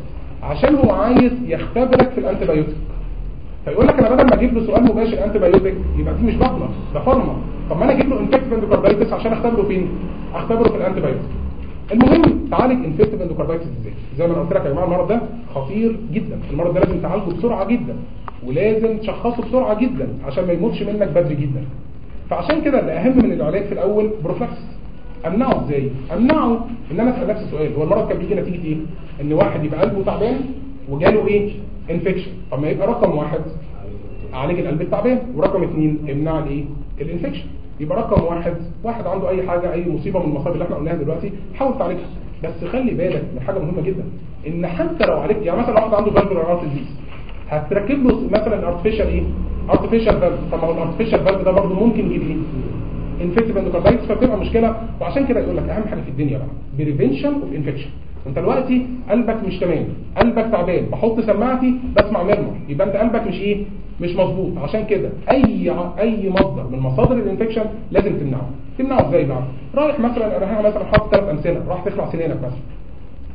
Speaker 1: عشان هو عايز يختبرك في ال antibiotic فيقول لك أنا بدل ما أجيب له سؤال مباشر antibiotic يبقى دي مش باطنة ده pharma طب ما أنا أجيب له infective endocarditis عشان أختبره فين؟ أختبره في ال antibiotic المهم تعالج infective endocarditis إزاي زي ما أنا قلت لك يا جماعة المرض ده خطير جدا. المرض ده لازم تعالجه بسرعة جدا ولازم تشخصه بسرعة جدا عشان ما يموتش منك بدري جدا. فعشان كده الأهم من العلاج في الأول prophylaxis امنعه إزاي امنعه إن أنا أسأل نفسي سؤال هو المرض كان بيجي نتيجة إيه؟ إن واحد يبقى قلبه تعبان وجاله إيه؟ infection طب ما يبقى رقم واحد عالج القلب التعبان ورقم اثنين امنع الإيه؟ ال infection يبقى رقم واحد. واحد عنده أي حاجة أي مصيبة من المصايب اللي إحنا قلناها دلوقتي حاول تعالجها. بس خلي بالك من حاجة مهمة جدا إن حتى لو عالجت يعني مثلا واحد عنده valvular heart disease هتركب له مثلا artificial إيه؟ artificial valve طب ما هو ال artificial valve ده برضه ممكن يجيب إيه infective endocarditis فبتبقى مشكلة. وعشان كده يقول لك أهم حاجة في الدنيا بقى prevention of infection انت دلوقتي قلبك مش تمام قلبك تعبان بحط سماعتي بسمع murmur يبقى انت قلبك مش إيه؟ مش مظبوط. عشان كده اي اي مصدر من مصادر ال infection لازم تمنعه. تمنعه إزاي بقى؟ رايح مثلا أنا مثلا حاطط ثلاث أمثلة راح تخلع سنانك مثلا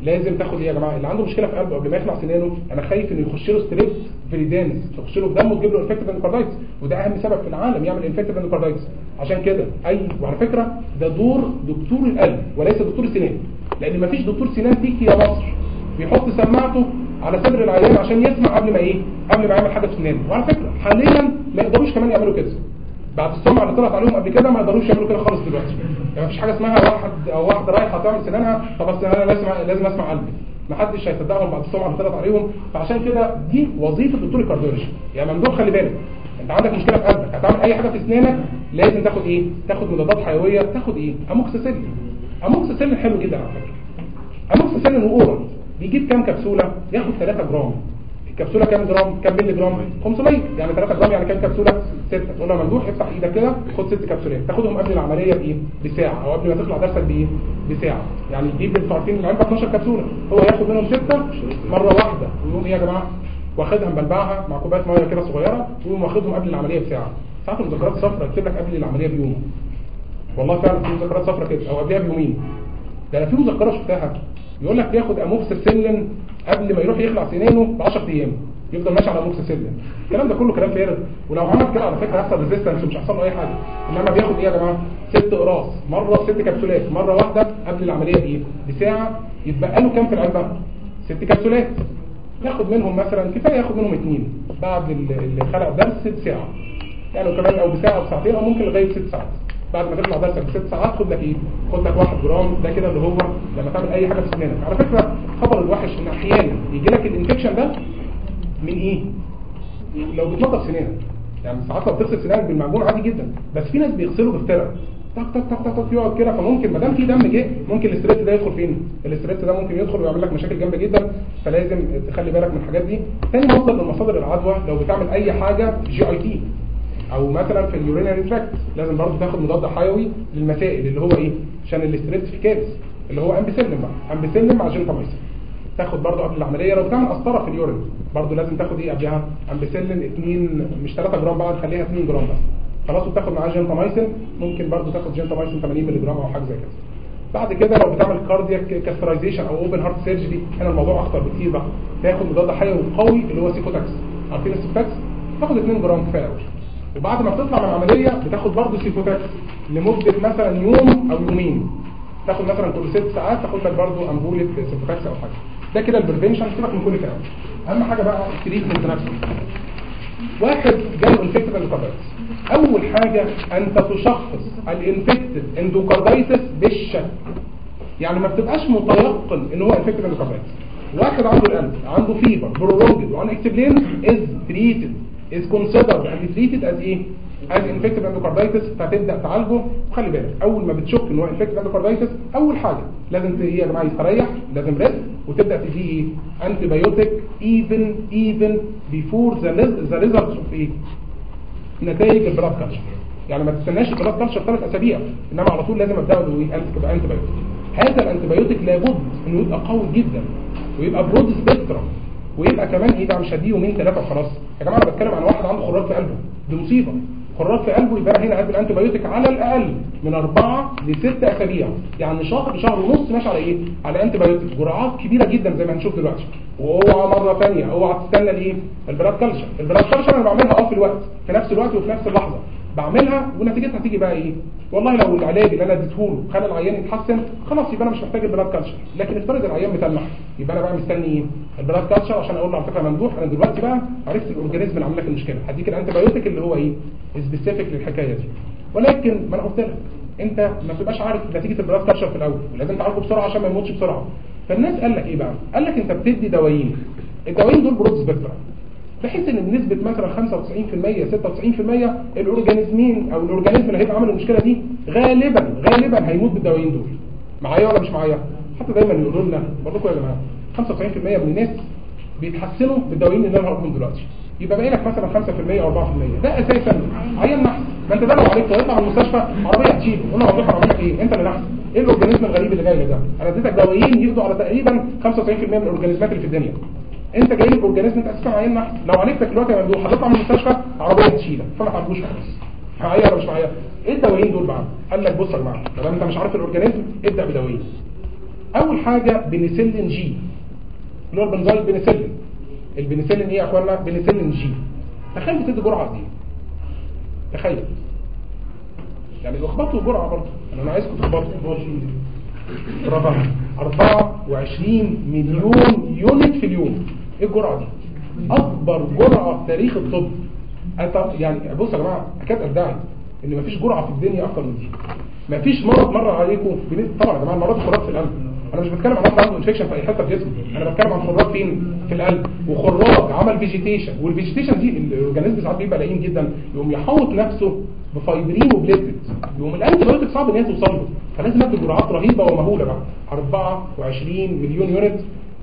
Speaker 1: لازم تاخد إيه يا جماعة؟ اللي عنده مشكلة في قلبه قبل ما يخلع سنانه أنا خايف إنه يخش له strep viridans تخش له في دمه له infective endocarditis وده أهم سبب في العالم يعمل infective endocarditis عشان كده اي وعلى فكرة ده دور دكتور القلب وليس دكتور السنان. لأن مفيش دكتور سنان فيك يا مصر. بيحط سماعته على صدر العيان عشان يسمع قبل ما إيه؟ قبل ما يعمل حاجة في سنانه. وعلى فكرة حاليا ما يقدروش كمان يعملوا كده. بعد السمعة اللي طلعت عليهم قبل كده ما يقدروش يعملوا كده خالص دلوقتي. يعني مفيش حاجة اسمها واحد أو واحدة رايحه تعمل سنانها طب بس أنا لازم لازم أسمع قلبي. محدش هيصدقهم بعد السمعة اللي طلعت عليهم. فعشان كده دي وظيفة دكتور ال cardiology. يعني ممدوح خلي بالك. أنت عندك مشكلة في قلبك. هتعمل أي حاجة في اسنانك لازم تاخد إيه؟ تاخد مضادات حيوية. تاخد إيه؟ amoxicillin amoxicillin حلو جدا على فكرة. amoxicillin و oral بيجيب كام كبسولة؟ ياخد 3 جرام. الكبسولة كام جرام؟ كام مللي جرام؟ 500 يعني 3 جرام يعني كام كبسولة؟ 6 تقول له ممدوح افتح إيدك كده خد 6 كبسولات. تاخدهم قبل العملية بإيه؟ بساعة. أو قبل ما تخلع ضرسك بإيه؟ بساعة. يعني أنتوا عارفين العلبه 12 كبسولة. هو ياخد منهم 6 مرة واحدة. ويقوم إيه يا جماعة؟ واخدها مبلبعها مع كوباية مية كده صغيرة ويقوم واخدهم قبل العملية بساعة. ساعات المذكرات الصفراء يكتب لك قبل العملية بيوم. والله فعلا في مذكرات صفراء كده. أو قبلها بيومين ده أنا في مذكره شفتها يقول لك ياخد اموكسيسيلين قبل ما يروح يخلع سنانه ب 10 أيام. يفضل ماشي على اموكسيسيلين الكلام ده كله كلام فارغ. ولو عمل كده على فكرة هيحصل resistance ومش هيحصل له أي حاجة. إنما بياخد إيه يا جماعة؟ ست اقراص مرة ست كبسولات. مرة واحدة قبل العملية بإيه؟ بساعة. يتبقى له كام في العلبه ست كبسولات. ياخد منهم مثلا كفاية ياخد منهم اثنين بعد اللي خلع ضرس بساعه يعني كمان أو بساعة أو بساعتين أو ممكن لغاية ست ساعات. بعد ما تطلع ضرسك بست ساعات خد لك إيه؟ خد لك 1 جرام ده كده اللي هو لما تعمل أي حاجة في سنانك. على فكرة خبر الوحش إن أحيانا يجي لك ال infection ده من إيه؟ لو بتنظف سنانك. يعني ساعات لو بتغسل سنانك بالمعجون عادي جدا. بس في ناس بيغسلوا تك تك تك تك تك يقعد كده. فممكن ما دام في دم جه ممكن ال strep ده يدخل فين؟ ال strep ده ممكن يدخل ويعمل لك مشاكل جامدة جدا. فلازم تخلي بالك من الحاجات دي. تاني مصدر من مصادر العدوى لو بتعمل أي حاجة GIT أو مثلا في ال urinary tract لازم برضه تاخد مضاد حيوي للمسائل اللي هو إيه؟ عشان ال strep fecalis اللي هو امبيسيلين بقى امبيسيلين مع جنتاميسين تاخد برضه قبل العملية لو بتعمل قسطرة في ال urine برضه لازم تاخد إيه قبلها؟ امبيسيلين 2 مش 3 جرام بقى نخليها 2 جرام بس. خلاص وبتاخد معاه جنتاميسين ممكن برضه تاخد جنتاميسين 80 مللي جرام أو حاجة زي كده. بعد كده لو بتعمل cardiac catheterization أو open heart surgery هنا الموضوع أخطر بكتير بقى. تاخد مضاد حيوي قوي اللي هو cefotax عارفين ال cefotax تاخد 2 جرام كفاية قوي وبعد ما بتطلع من العملية بتاخد برضه cefotax لمدة مثلا يوم أو يومين. تاخد مثلا كل ست ساعات تاخد لك برضه أمبولة cefotax أو حاجة. ده كده ال prevention سيبك من كل كلام. أهم حاجة بقى ال treatment نفسه واحد جاله infected endocarditis أول حاجة انت تشخص ال infected endocarditis بالشك يعني ما بتبقاش متيقن إن هو infected endocarditis واحد عنده القلب عنده fever prolonged unexplained is treated is considered and treated as إيه as infective endocarditis فتبدأ تعالجه. وخلي بالك أول ما بتشك إن هو infective endocarditis أول حاجة لازم إيه يا جماعة يستريح لازم rest وتبدأ تديه antibiotic even even before the the results of إيه نتائج ال blood culture يعني ما تستناش ال blood culture ثلاث أسابيع إنما على طول لازم أبدأ له إيه؟ biotic هذا ال anti لابد إنه يبقى قوي جدا ويبقى broad spectrum ويبقى كمان إيه بقى؟ مش هديه يومين ثلاثة وخلاص. يا جماعة أنا بتكلم عن واحد عنده خراج في قلبه. دي مصيبة. خراج في قلبه يبقى هنا قلب ال anti على الأقل من أربعة لست أسابيع. يعني شهر شهر ونص ماشي على إيه؟ على anti جرعات كبيرة جدا زي ما هنشوف دلوقتي. وأوعى مرة ثانية أوعى تستنى الايه ال blood culture ال blood culture أنا بعملها أه في الوقت في نفس الوقت وفي نفس اللحظة. بعملها ونتيجتها تيجي بقى إيه؟ والله لو العلاج اللي أنا اديته له خلى العيان يتحسن خلاص يبقى أنا مش محتاج ال blood culture. لكن افترض العيان متلح يبقى أنا بقى مستني إيه؟ ال blood culture عشان أقول له على فكرة ممدوح أنا دلوقتي بقى عرفت ال organism اللي عامل لك المشكلة. هديك ال anti اللي هو إيه؟ specific للحكاية دي. ولكن ما أنا قلت لك أنت ما بتبقاش عارف نتيجة ال blood culture في الأول ولازم تعالجه بسرعة عشان ما يموتش بسرعة. فالناس قال لك إيه بقى؟ قال لك أنت بتدي دوايين. الدوايين دول broad spectrum بحيث إن بنسبة مثلا 95% 96% ال organism ين أو ال organism اللي هيبقى عامل المشكلة دي غالبا غالبا هيموت بالدوايين دول. معايا ولا مش معايا؟ حتى دايما يقولوا لنا بقول لكم يا جماعة 95% من الناس بيتحسنوا بالدوايين اللي أنا هقولهم دلوقتي. يبقى باقي لك مثلا 5% أو 4% ده أساسا عيان نحس ما أنت ده عليك تطلع من المستشفى عربية تشيله قلنا وظيفه عملك إيه؟ أنت اللي نحس. إيه ال organism الغريب اللي جاي ده؟ أنا اديتك دوايين يقضوا على تقريبا 95% من ال organismات اللي في الدنيا. انت جاي لك organism انت أساسا عيان نحس لو عالجتك دلوقتي يا ممدوح هتطلع من المستشفى عربية تشيلك فما تعالجوش خالص. معايا ولا مش معايا إيه الدوايين دول بقى قال لك بص يا جماعة ما دام انت مش عارف ال organism ابدأ بدوايين أول حاجة بنسلين G اللي هو ال benzyl بنسلين. البنسلين إيه يا إخوانا؟ بنسلين G تخيل بتدي جرعة دي تخيل. يعني اخبطوا جرعه برضه. أنا عايزكم تخبطوا. برافو 24 مليون unit في اليوم. إيه الجرعة دي. أكبر جرعة في تاريخ الطب. يعني بص يا جماعة اكاد ادعي إن مفيش جرعة في الدنيا أكتر من دي. مفيش مرض مر عليكم بن- طبعا يا جماعة المرض خراج في القلب. أنا مش بتكلم عن عنده infection في أي حتة في جسمه. أنا بتكلم عن خراج فين؟ في القلب. وخراج عمل vegetation وال vegetation دي ال organism ساعات بيبقى لئيم جدا. يقوم يحوط نفسه ب fibrin و platelet يقوم ال antibiotic صعب إن هي توصل له. فلازم ادي جرعات رهيبة ومهولة بقى. 24 مليون unit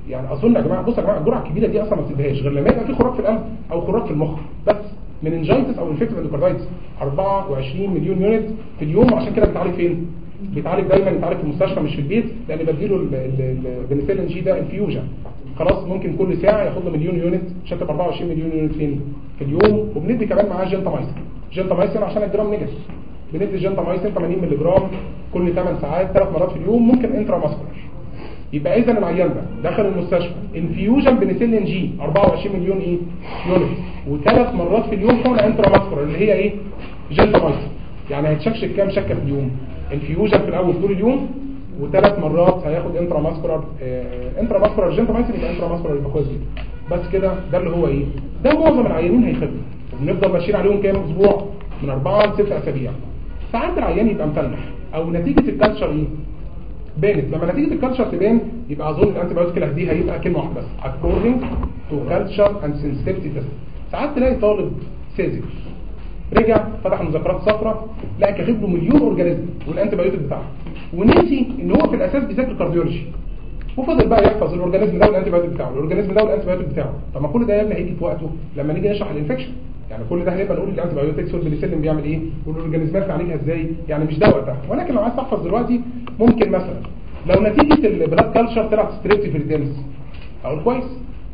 Speaker 1: يعني أظن يا جماعة بصوا يا جماعة الجرعة الكبيرة دي أصلا ما تسيبهاش غير لما يبقى في خراج في القلب أو خراج في المخ. بس meningitis أو infective endocarditis 24 مليون unit في اليوم عشان كده بيتعالج فين؟ بيتعالج دايما يتعالج في المستشفى مش في البيت لأن بديله البنسلين G ده infusion خلاص ممكن كل ساعة ياخد له مليون unit تبقى 24 مليون unit فين؟ في اليوم. وبندي كمان معاه gentamicin gentamicin عشان ال gram negative بندي جنتامايسين 80 مللي جرام كل 8 ساعات ثلاث مرات في اليوم ممكن intramuscular يبقى إذا العيان ده دخل المستشفى. infusion بنسلين G. 24 مليون إيه؟ unit وثلاث مرات في اليوم intramuscular اللي هي إيه؟ جنتامايسين يعني هيتشكشك كام شكة في اليوم؟ infusion في الأول طول اليوم وثلاث مرات هياخد intramuscular آه intramuscular gentamicin يبقى intramuscular يبقى كويس جدا. بس كده ده اللي هو إيه؟ ده معظم العيانين هيخفوا وبنفضل ماشيين عليهم كام؟ أسبوع. من أربعة لست أسابيع. ساعات العيان يبقى متلح أو نتيجة ال culture إيه؟ بانت لما نتيجة ال culture تبان يبقى أظن ال anti دي هيبقى كلمة واحدة بس according to culture and sensitivity test. ساعات تلاقي طالب ساذج رجع فتح مذكرات صفراء لقى كاتب له مليون organism وال antibiotic بتاعه. ونسي إن هو في الأساس بيذاكر cardiology وفضل بقى يحفظ ال organism ده وال antibiotic بتاعه ال organism ده وال antibiotic بتاعه. طب ما كل ده يا ابني هيجي في وقته لما نيجي نشرح ال infection يعني كل ده هنبقى نقول ال antibiotics بيعمل إيه؟ وال organismات بتعالجها إزاي؟ يعني مش ده وقتها. ولكن لو عايز تحفظ دلوقتي ممكن مثلا لو نتيجة ال blood culture طلعت strept viridans أقول كويس.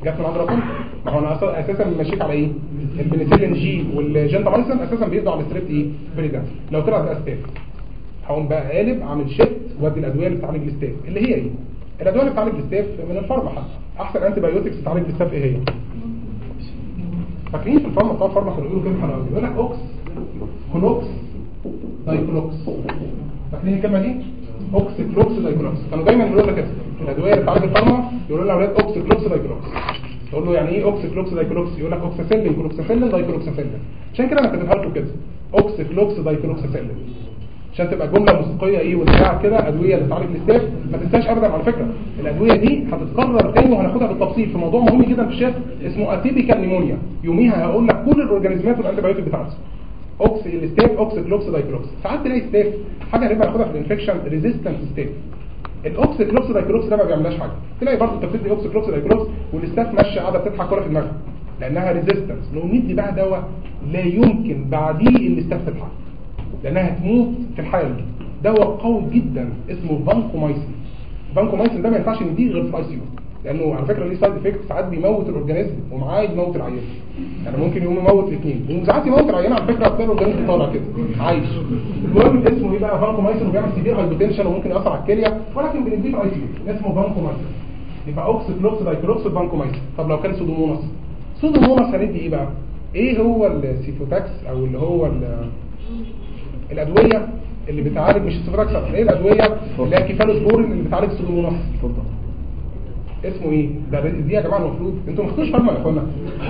Speaker 1: جت من عند ما هو أنا أساسا ماشيك على إيه؟ البنسلين G وال gentamicin أساسا بيقضوا على strept إيه؟ viridans لو طلعت بقى staph هقوم بقى قالب عامل shift وأدي الأدوية اللي بتعالج ال staph اللي هي إيه؟ الأدوية اللي بتعالج ال staph من ال pharma حتى. أحسن antibiotics بتعالج ال staph إيه هي؟ فاكرين في ال pharma بتاع ال pharma كانوا يقولوا كلمة حلوة يقول لك ox clox diclox فاكرين الكلمة دي؟ ox clox diclox كانوا دايما يقولوا لك كده الادويه اللي بتعالج ال pharma يقولوا لنا أولاد ox clox diclox تقول له يعني إيه ox clox diclox يقول لك oxacillin cloxacillin dicloxacillin عشان كده أنا كاتبها لكم كده ox clox dicloxacillin عشان تبقى جمله موسيقيه إيه وانت كده ادويه اللي بتعالج ال staph ما تنساش ابدا على فكره الادويه دي هتتكرر تاني وهناخدها بالتفصيل في موضوع مهم جدا في ال chest اسمه atypical pneumonia يوميها هقول لك كل ال organismات وال antibiotic بتاعتها ox ال staph ox clox diclox ساعات تلاقي staph حاجة هنبقى ناخدها في ال infection resistant staph ال ox clox diclox ده ما بيعملهاش حاجة. تلاقي برضه انت بتدي ox clox diclox وال staph ماشية قاعدة بتضحك ولا في دماغها. لأنها resistance لو ندي بقى دواء لا يمكن بعديه ال staph تضحك. لأنها هتموت في الحاله دي دواء قوي جدا. اسمه vancomycin vancomycin ده ما ينفعش نديه غير في ال ICU لأنه على فكرة ليه side effect ساعات بيموت ال organism ومعاه يموت العيان. يعني ممكن يقوم يموت الاثنين. وساعات يموت العيان على فكرة هتلاقي ال organism طالع كده. عايش. المهم اسمه إيه بقى؟ فانكومايسين وبيعمل severe hypotension وممكن ياثر على الكلية ولكن بنديه في ال IC اسمه فانكومايسين يبقى ox clox diclox vancomycin طب لو كان pseudomonas pseudomonas هندي إيه بقى؟ إيه هو ال cefotax أو اللي هو ال- الأدوية اللي بتعالج مش ال cefotax إيه الأدوية؟ اللي هي كيفالوسبورين اللي بتعالج ال pseudomonas اسمه إيه؟ ده دي يا جماعة المفروض. أنتوا ما خدتوش فارما يا اخوانا.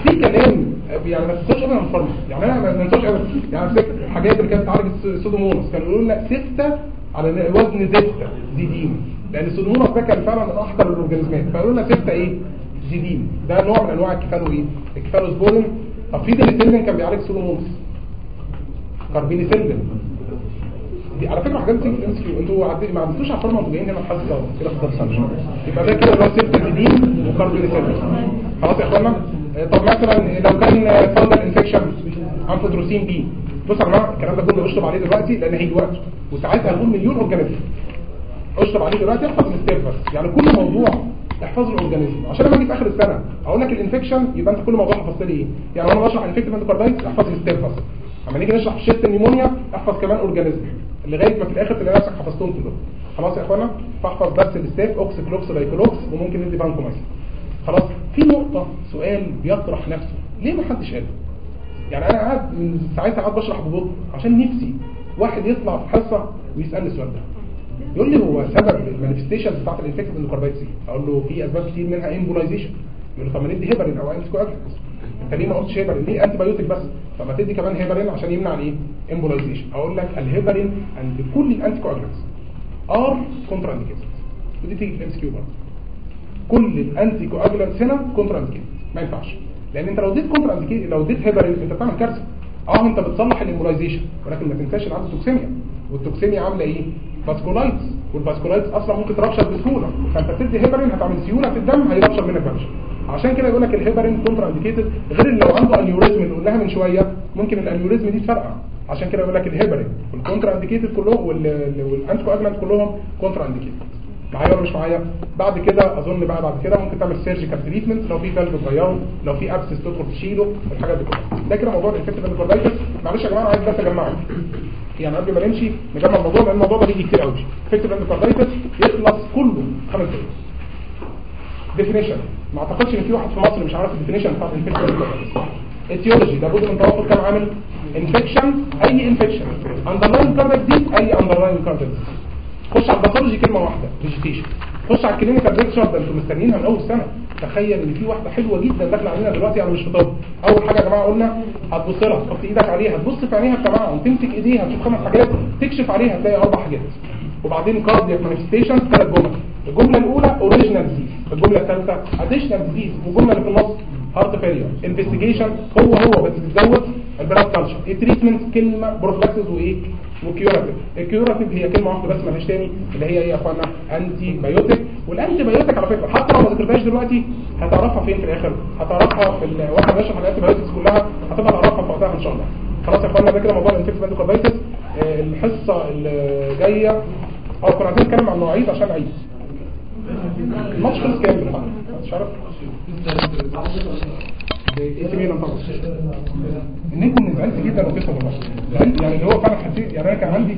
Speaker 1: في كلام يعني ما تنسوش ابدا الفارما يعني أنا ما ننساش ابدا. يعني فكرة الحاجات اللي كانت بتعالج السودوموناس كانوا يقولوا لنا 6 على وزن زبده زيدين. لأن السودوموناس ده كان فعلا من اخطر الأورجانيزمات. فقالوا لنا 6 إيه؟ زيدين. ده نوع من أنواع الكيفالو إيه؟ الكيفالوسبورين طب في ديليسيلين كان بيعالج السودوموناس كاربينيسيلين دي. على فكرة حاجات كيو أنتوا عدي- ما عدتوش على ال pharma جايين هنا الحظ ده كده في الدرس يبقى ده كده اللي هو ceftazidime و carbenicillin خلاص يا إخوانا؟ آه، طب مثلا لو كان fungal infection amphotericin B. بص يا جماعة الكلام ده كله اشطب عليه دلوقتي لأن هيجي وقته وساعتها هنقول مليون organism. اشطب عليه دلوقتي أحفظ ال staph بس يعني كل موضوع احفظ ال organism. عشان لما أجي في آخر السنة أقول لك ال infection يبقى أنت كل موضوع حفظت لي إيه؟ يعني وأنا بشرح infective endocarditis إحفظ ال staph بس أما نيجي نشرح chest ال pneumonia أحفظ كمان organism. لغاية ما في الآخر تلاقي نفسك حفظتهم كلهم. خلاص يا إخوانا؟ فاحفظ بس ال staph اوكس كلوكس لايكولوكس وممكن ندي فانكومايسين خلاص؟ في نقطة سؤال بيطرح نفسه. ليه ما حدش قال؟ يعني أنا قاعد من ساعتها قاعد بشرح ببطء عشان نفسي واحد يطلع في حصة ويسألني السؤال ده. يقول لي هو سبب ال manifestations بتاعت ال infective endocarditis إيه؟ أقول له في أسباب كتير منها embolization يقول لي طب ما ندي هيبرين أو anti انت ليه ما قلتش هيبرين ليه antibiotic بس طب ما تدي كمان هيبرين عشان يمنع الايه embolization أقول لك الهيبرين عند كل ال anticoagulants are contraindicated ودي تيجي في ال MCQ برضه. كل ال anticoagulants هنا contraindicated ما ينفعش. لأن أنت لو اديت contraindicated لو اديت هيبرين أنت بتعمل كارثة. آه أنت بتصلح ال embolization ولكن ما تنساش ان عنده toxemia وال toxemia عاملة إيه؟ vasculitis وال vasculitis أصلا ممكن ت rupture بسهولة. فأنت بتدي هيبرين هتعمل سيولة في الدم هي rupture منك برشا عشان كده يقول لك ال heparin contraindicated غير اللي لو عنده aneurysm اللي قلناها من شوية ممكن ال aneurysm دي تفرقع. عشان كده يقول لك ال heparin وال contraindicated كلهم وال anticoagulant كلهم contraindicated معايا ولا مش معايا؟ بعد كده أظن بقى بعد كده ممكن تعمل surgical treatment لو في valve تغيره لو في abscess تدخل تشيله الحاجات دي كلها. ده كده موضوع ال infective endocarditis معلش يا جماعة أنا عايز بس أجمعه. يعني قبل ما نمشي نجمع الموضوع لأن الموضوع ده بيجي كتير قوي infective endocarditis يخلص كله خمس دقايق. definition ما أعتقدش إن في واحد في مصر مش عارف ال definition بتاع ال infective endocarditis etiology لابد من توافر كام عامل. infection أي infection underlying cardiac disease أي underlying cardiac disease خش على ال pathology كلمة واحدة vegetation خش على ال clinical picture ده أنتوا مستنيينها من أول سنة. تخيل إن في واحدة حلوة جدا داخلة علينا دلوقتي يعني مش في أول حاجة يا جماعة قلنا هتبص لها تحط إيدك عليها تبص في عينيها بتمعن تمسك إيديها تشوف خمس حاجات تكشف عليها تلاقي أربع حاجات. وبعدين cardiac manifestation ثلاث جمل. الجملة الأولى original disease الجمله الثالثه additional disease والجمله اللي في النص heart failure investigation هو هو بس بتزود ال blood culture ال treatment كلمة prophylaxis وايه و curative ال curative هي كلمة واحدة بس مالهاش تاني اللي هي إيه يا أخوانا؟ antibiotic وال antibiotic على فكرة حتى لو ما ذكرتهاش دلوقتي هتعرفها فين في الآخر؟ هتعرفها في ال- وإحنا بنشرح ال antibiotics كلها هتبقى تعرفها في وقتها إن شاء الله. خلاص يا أخوانا ده كده موضوع ال infective endocarditis آه، الحصة الجاية. أو كنا عايزين نتكلم عن المواعيد عشان عيد الماتش خلص كام بالحق مش عارف إنكم زعلت جدا وكسبوا والله زعلت يعني اللي هو فعلا حسيت يعني أنا كان عندي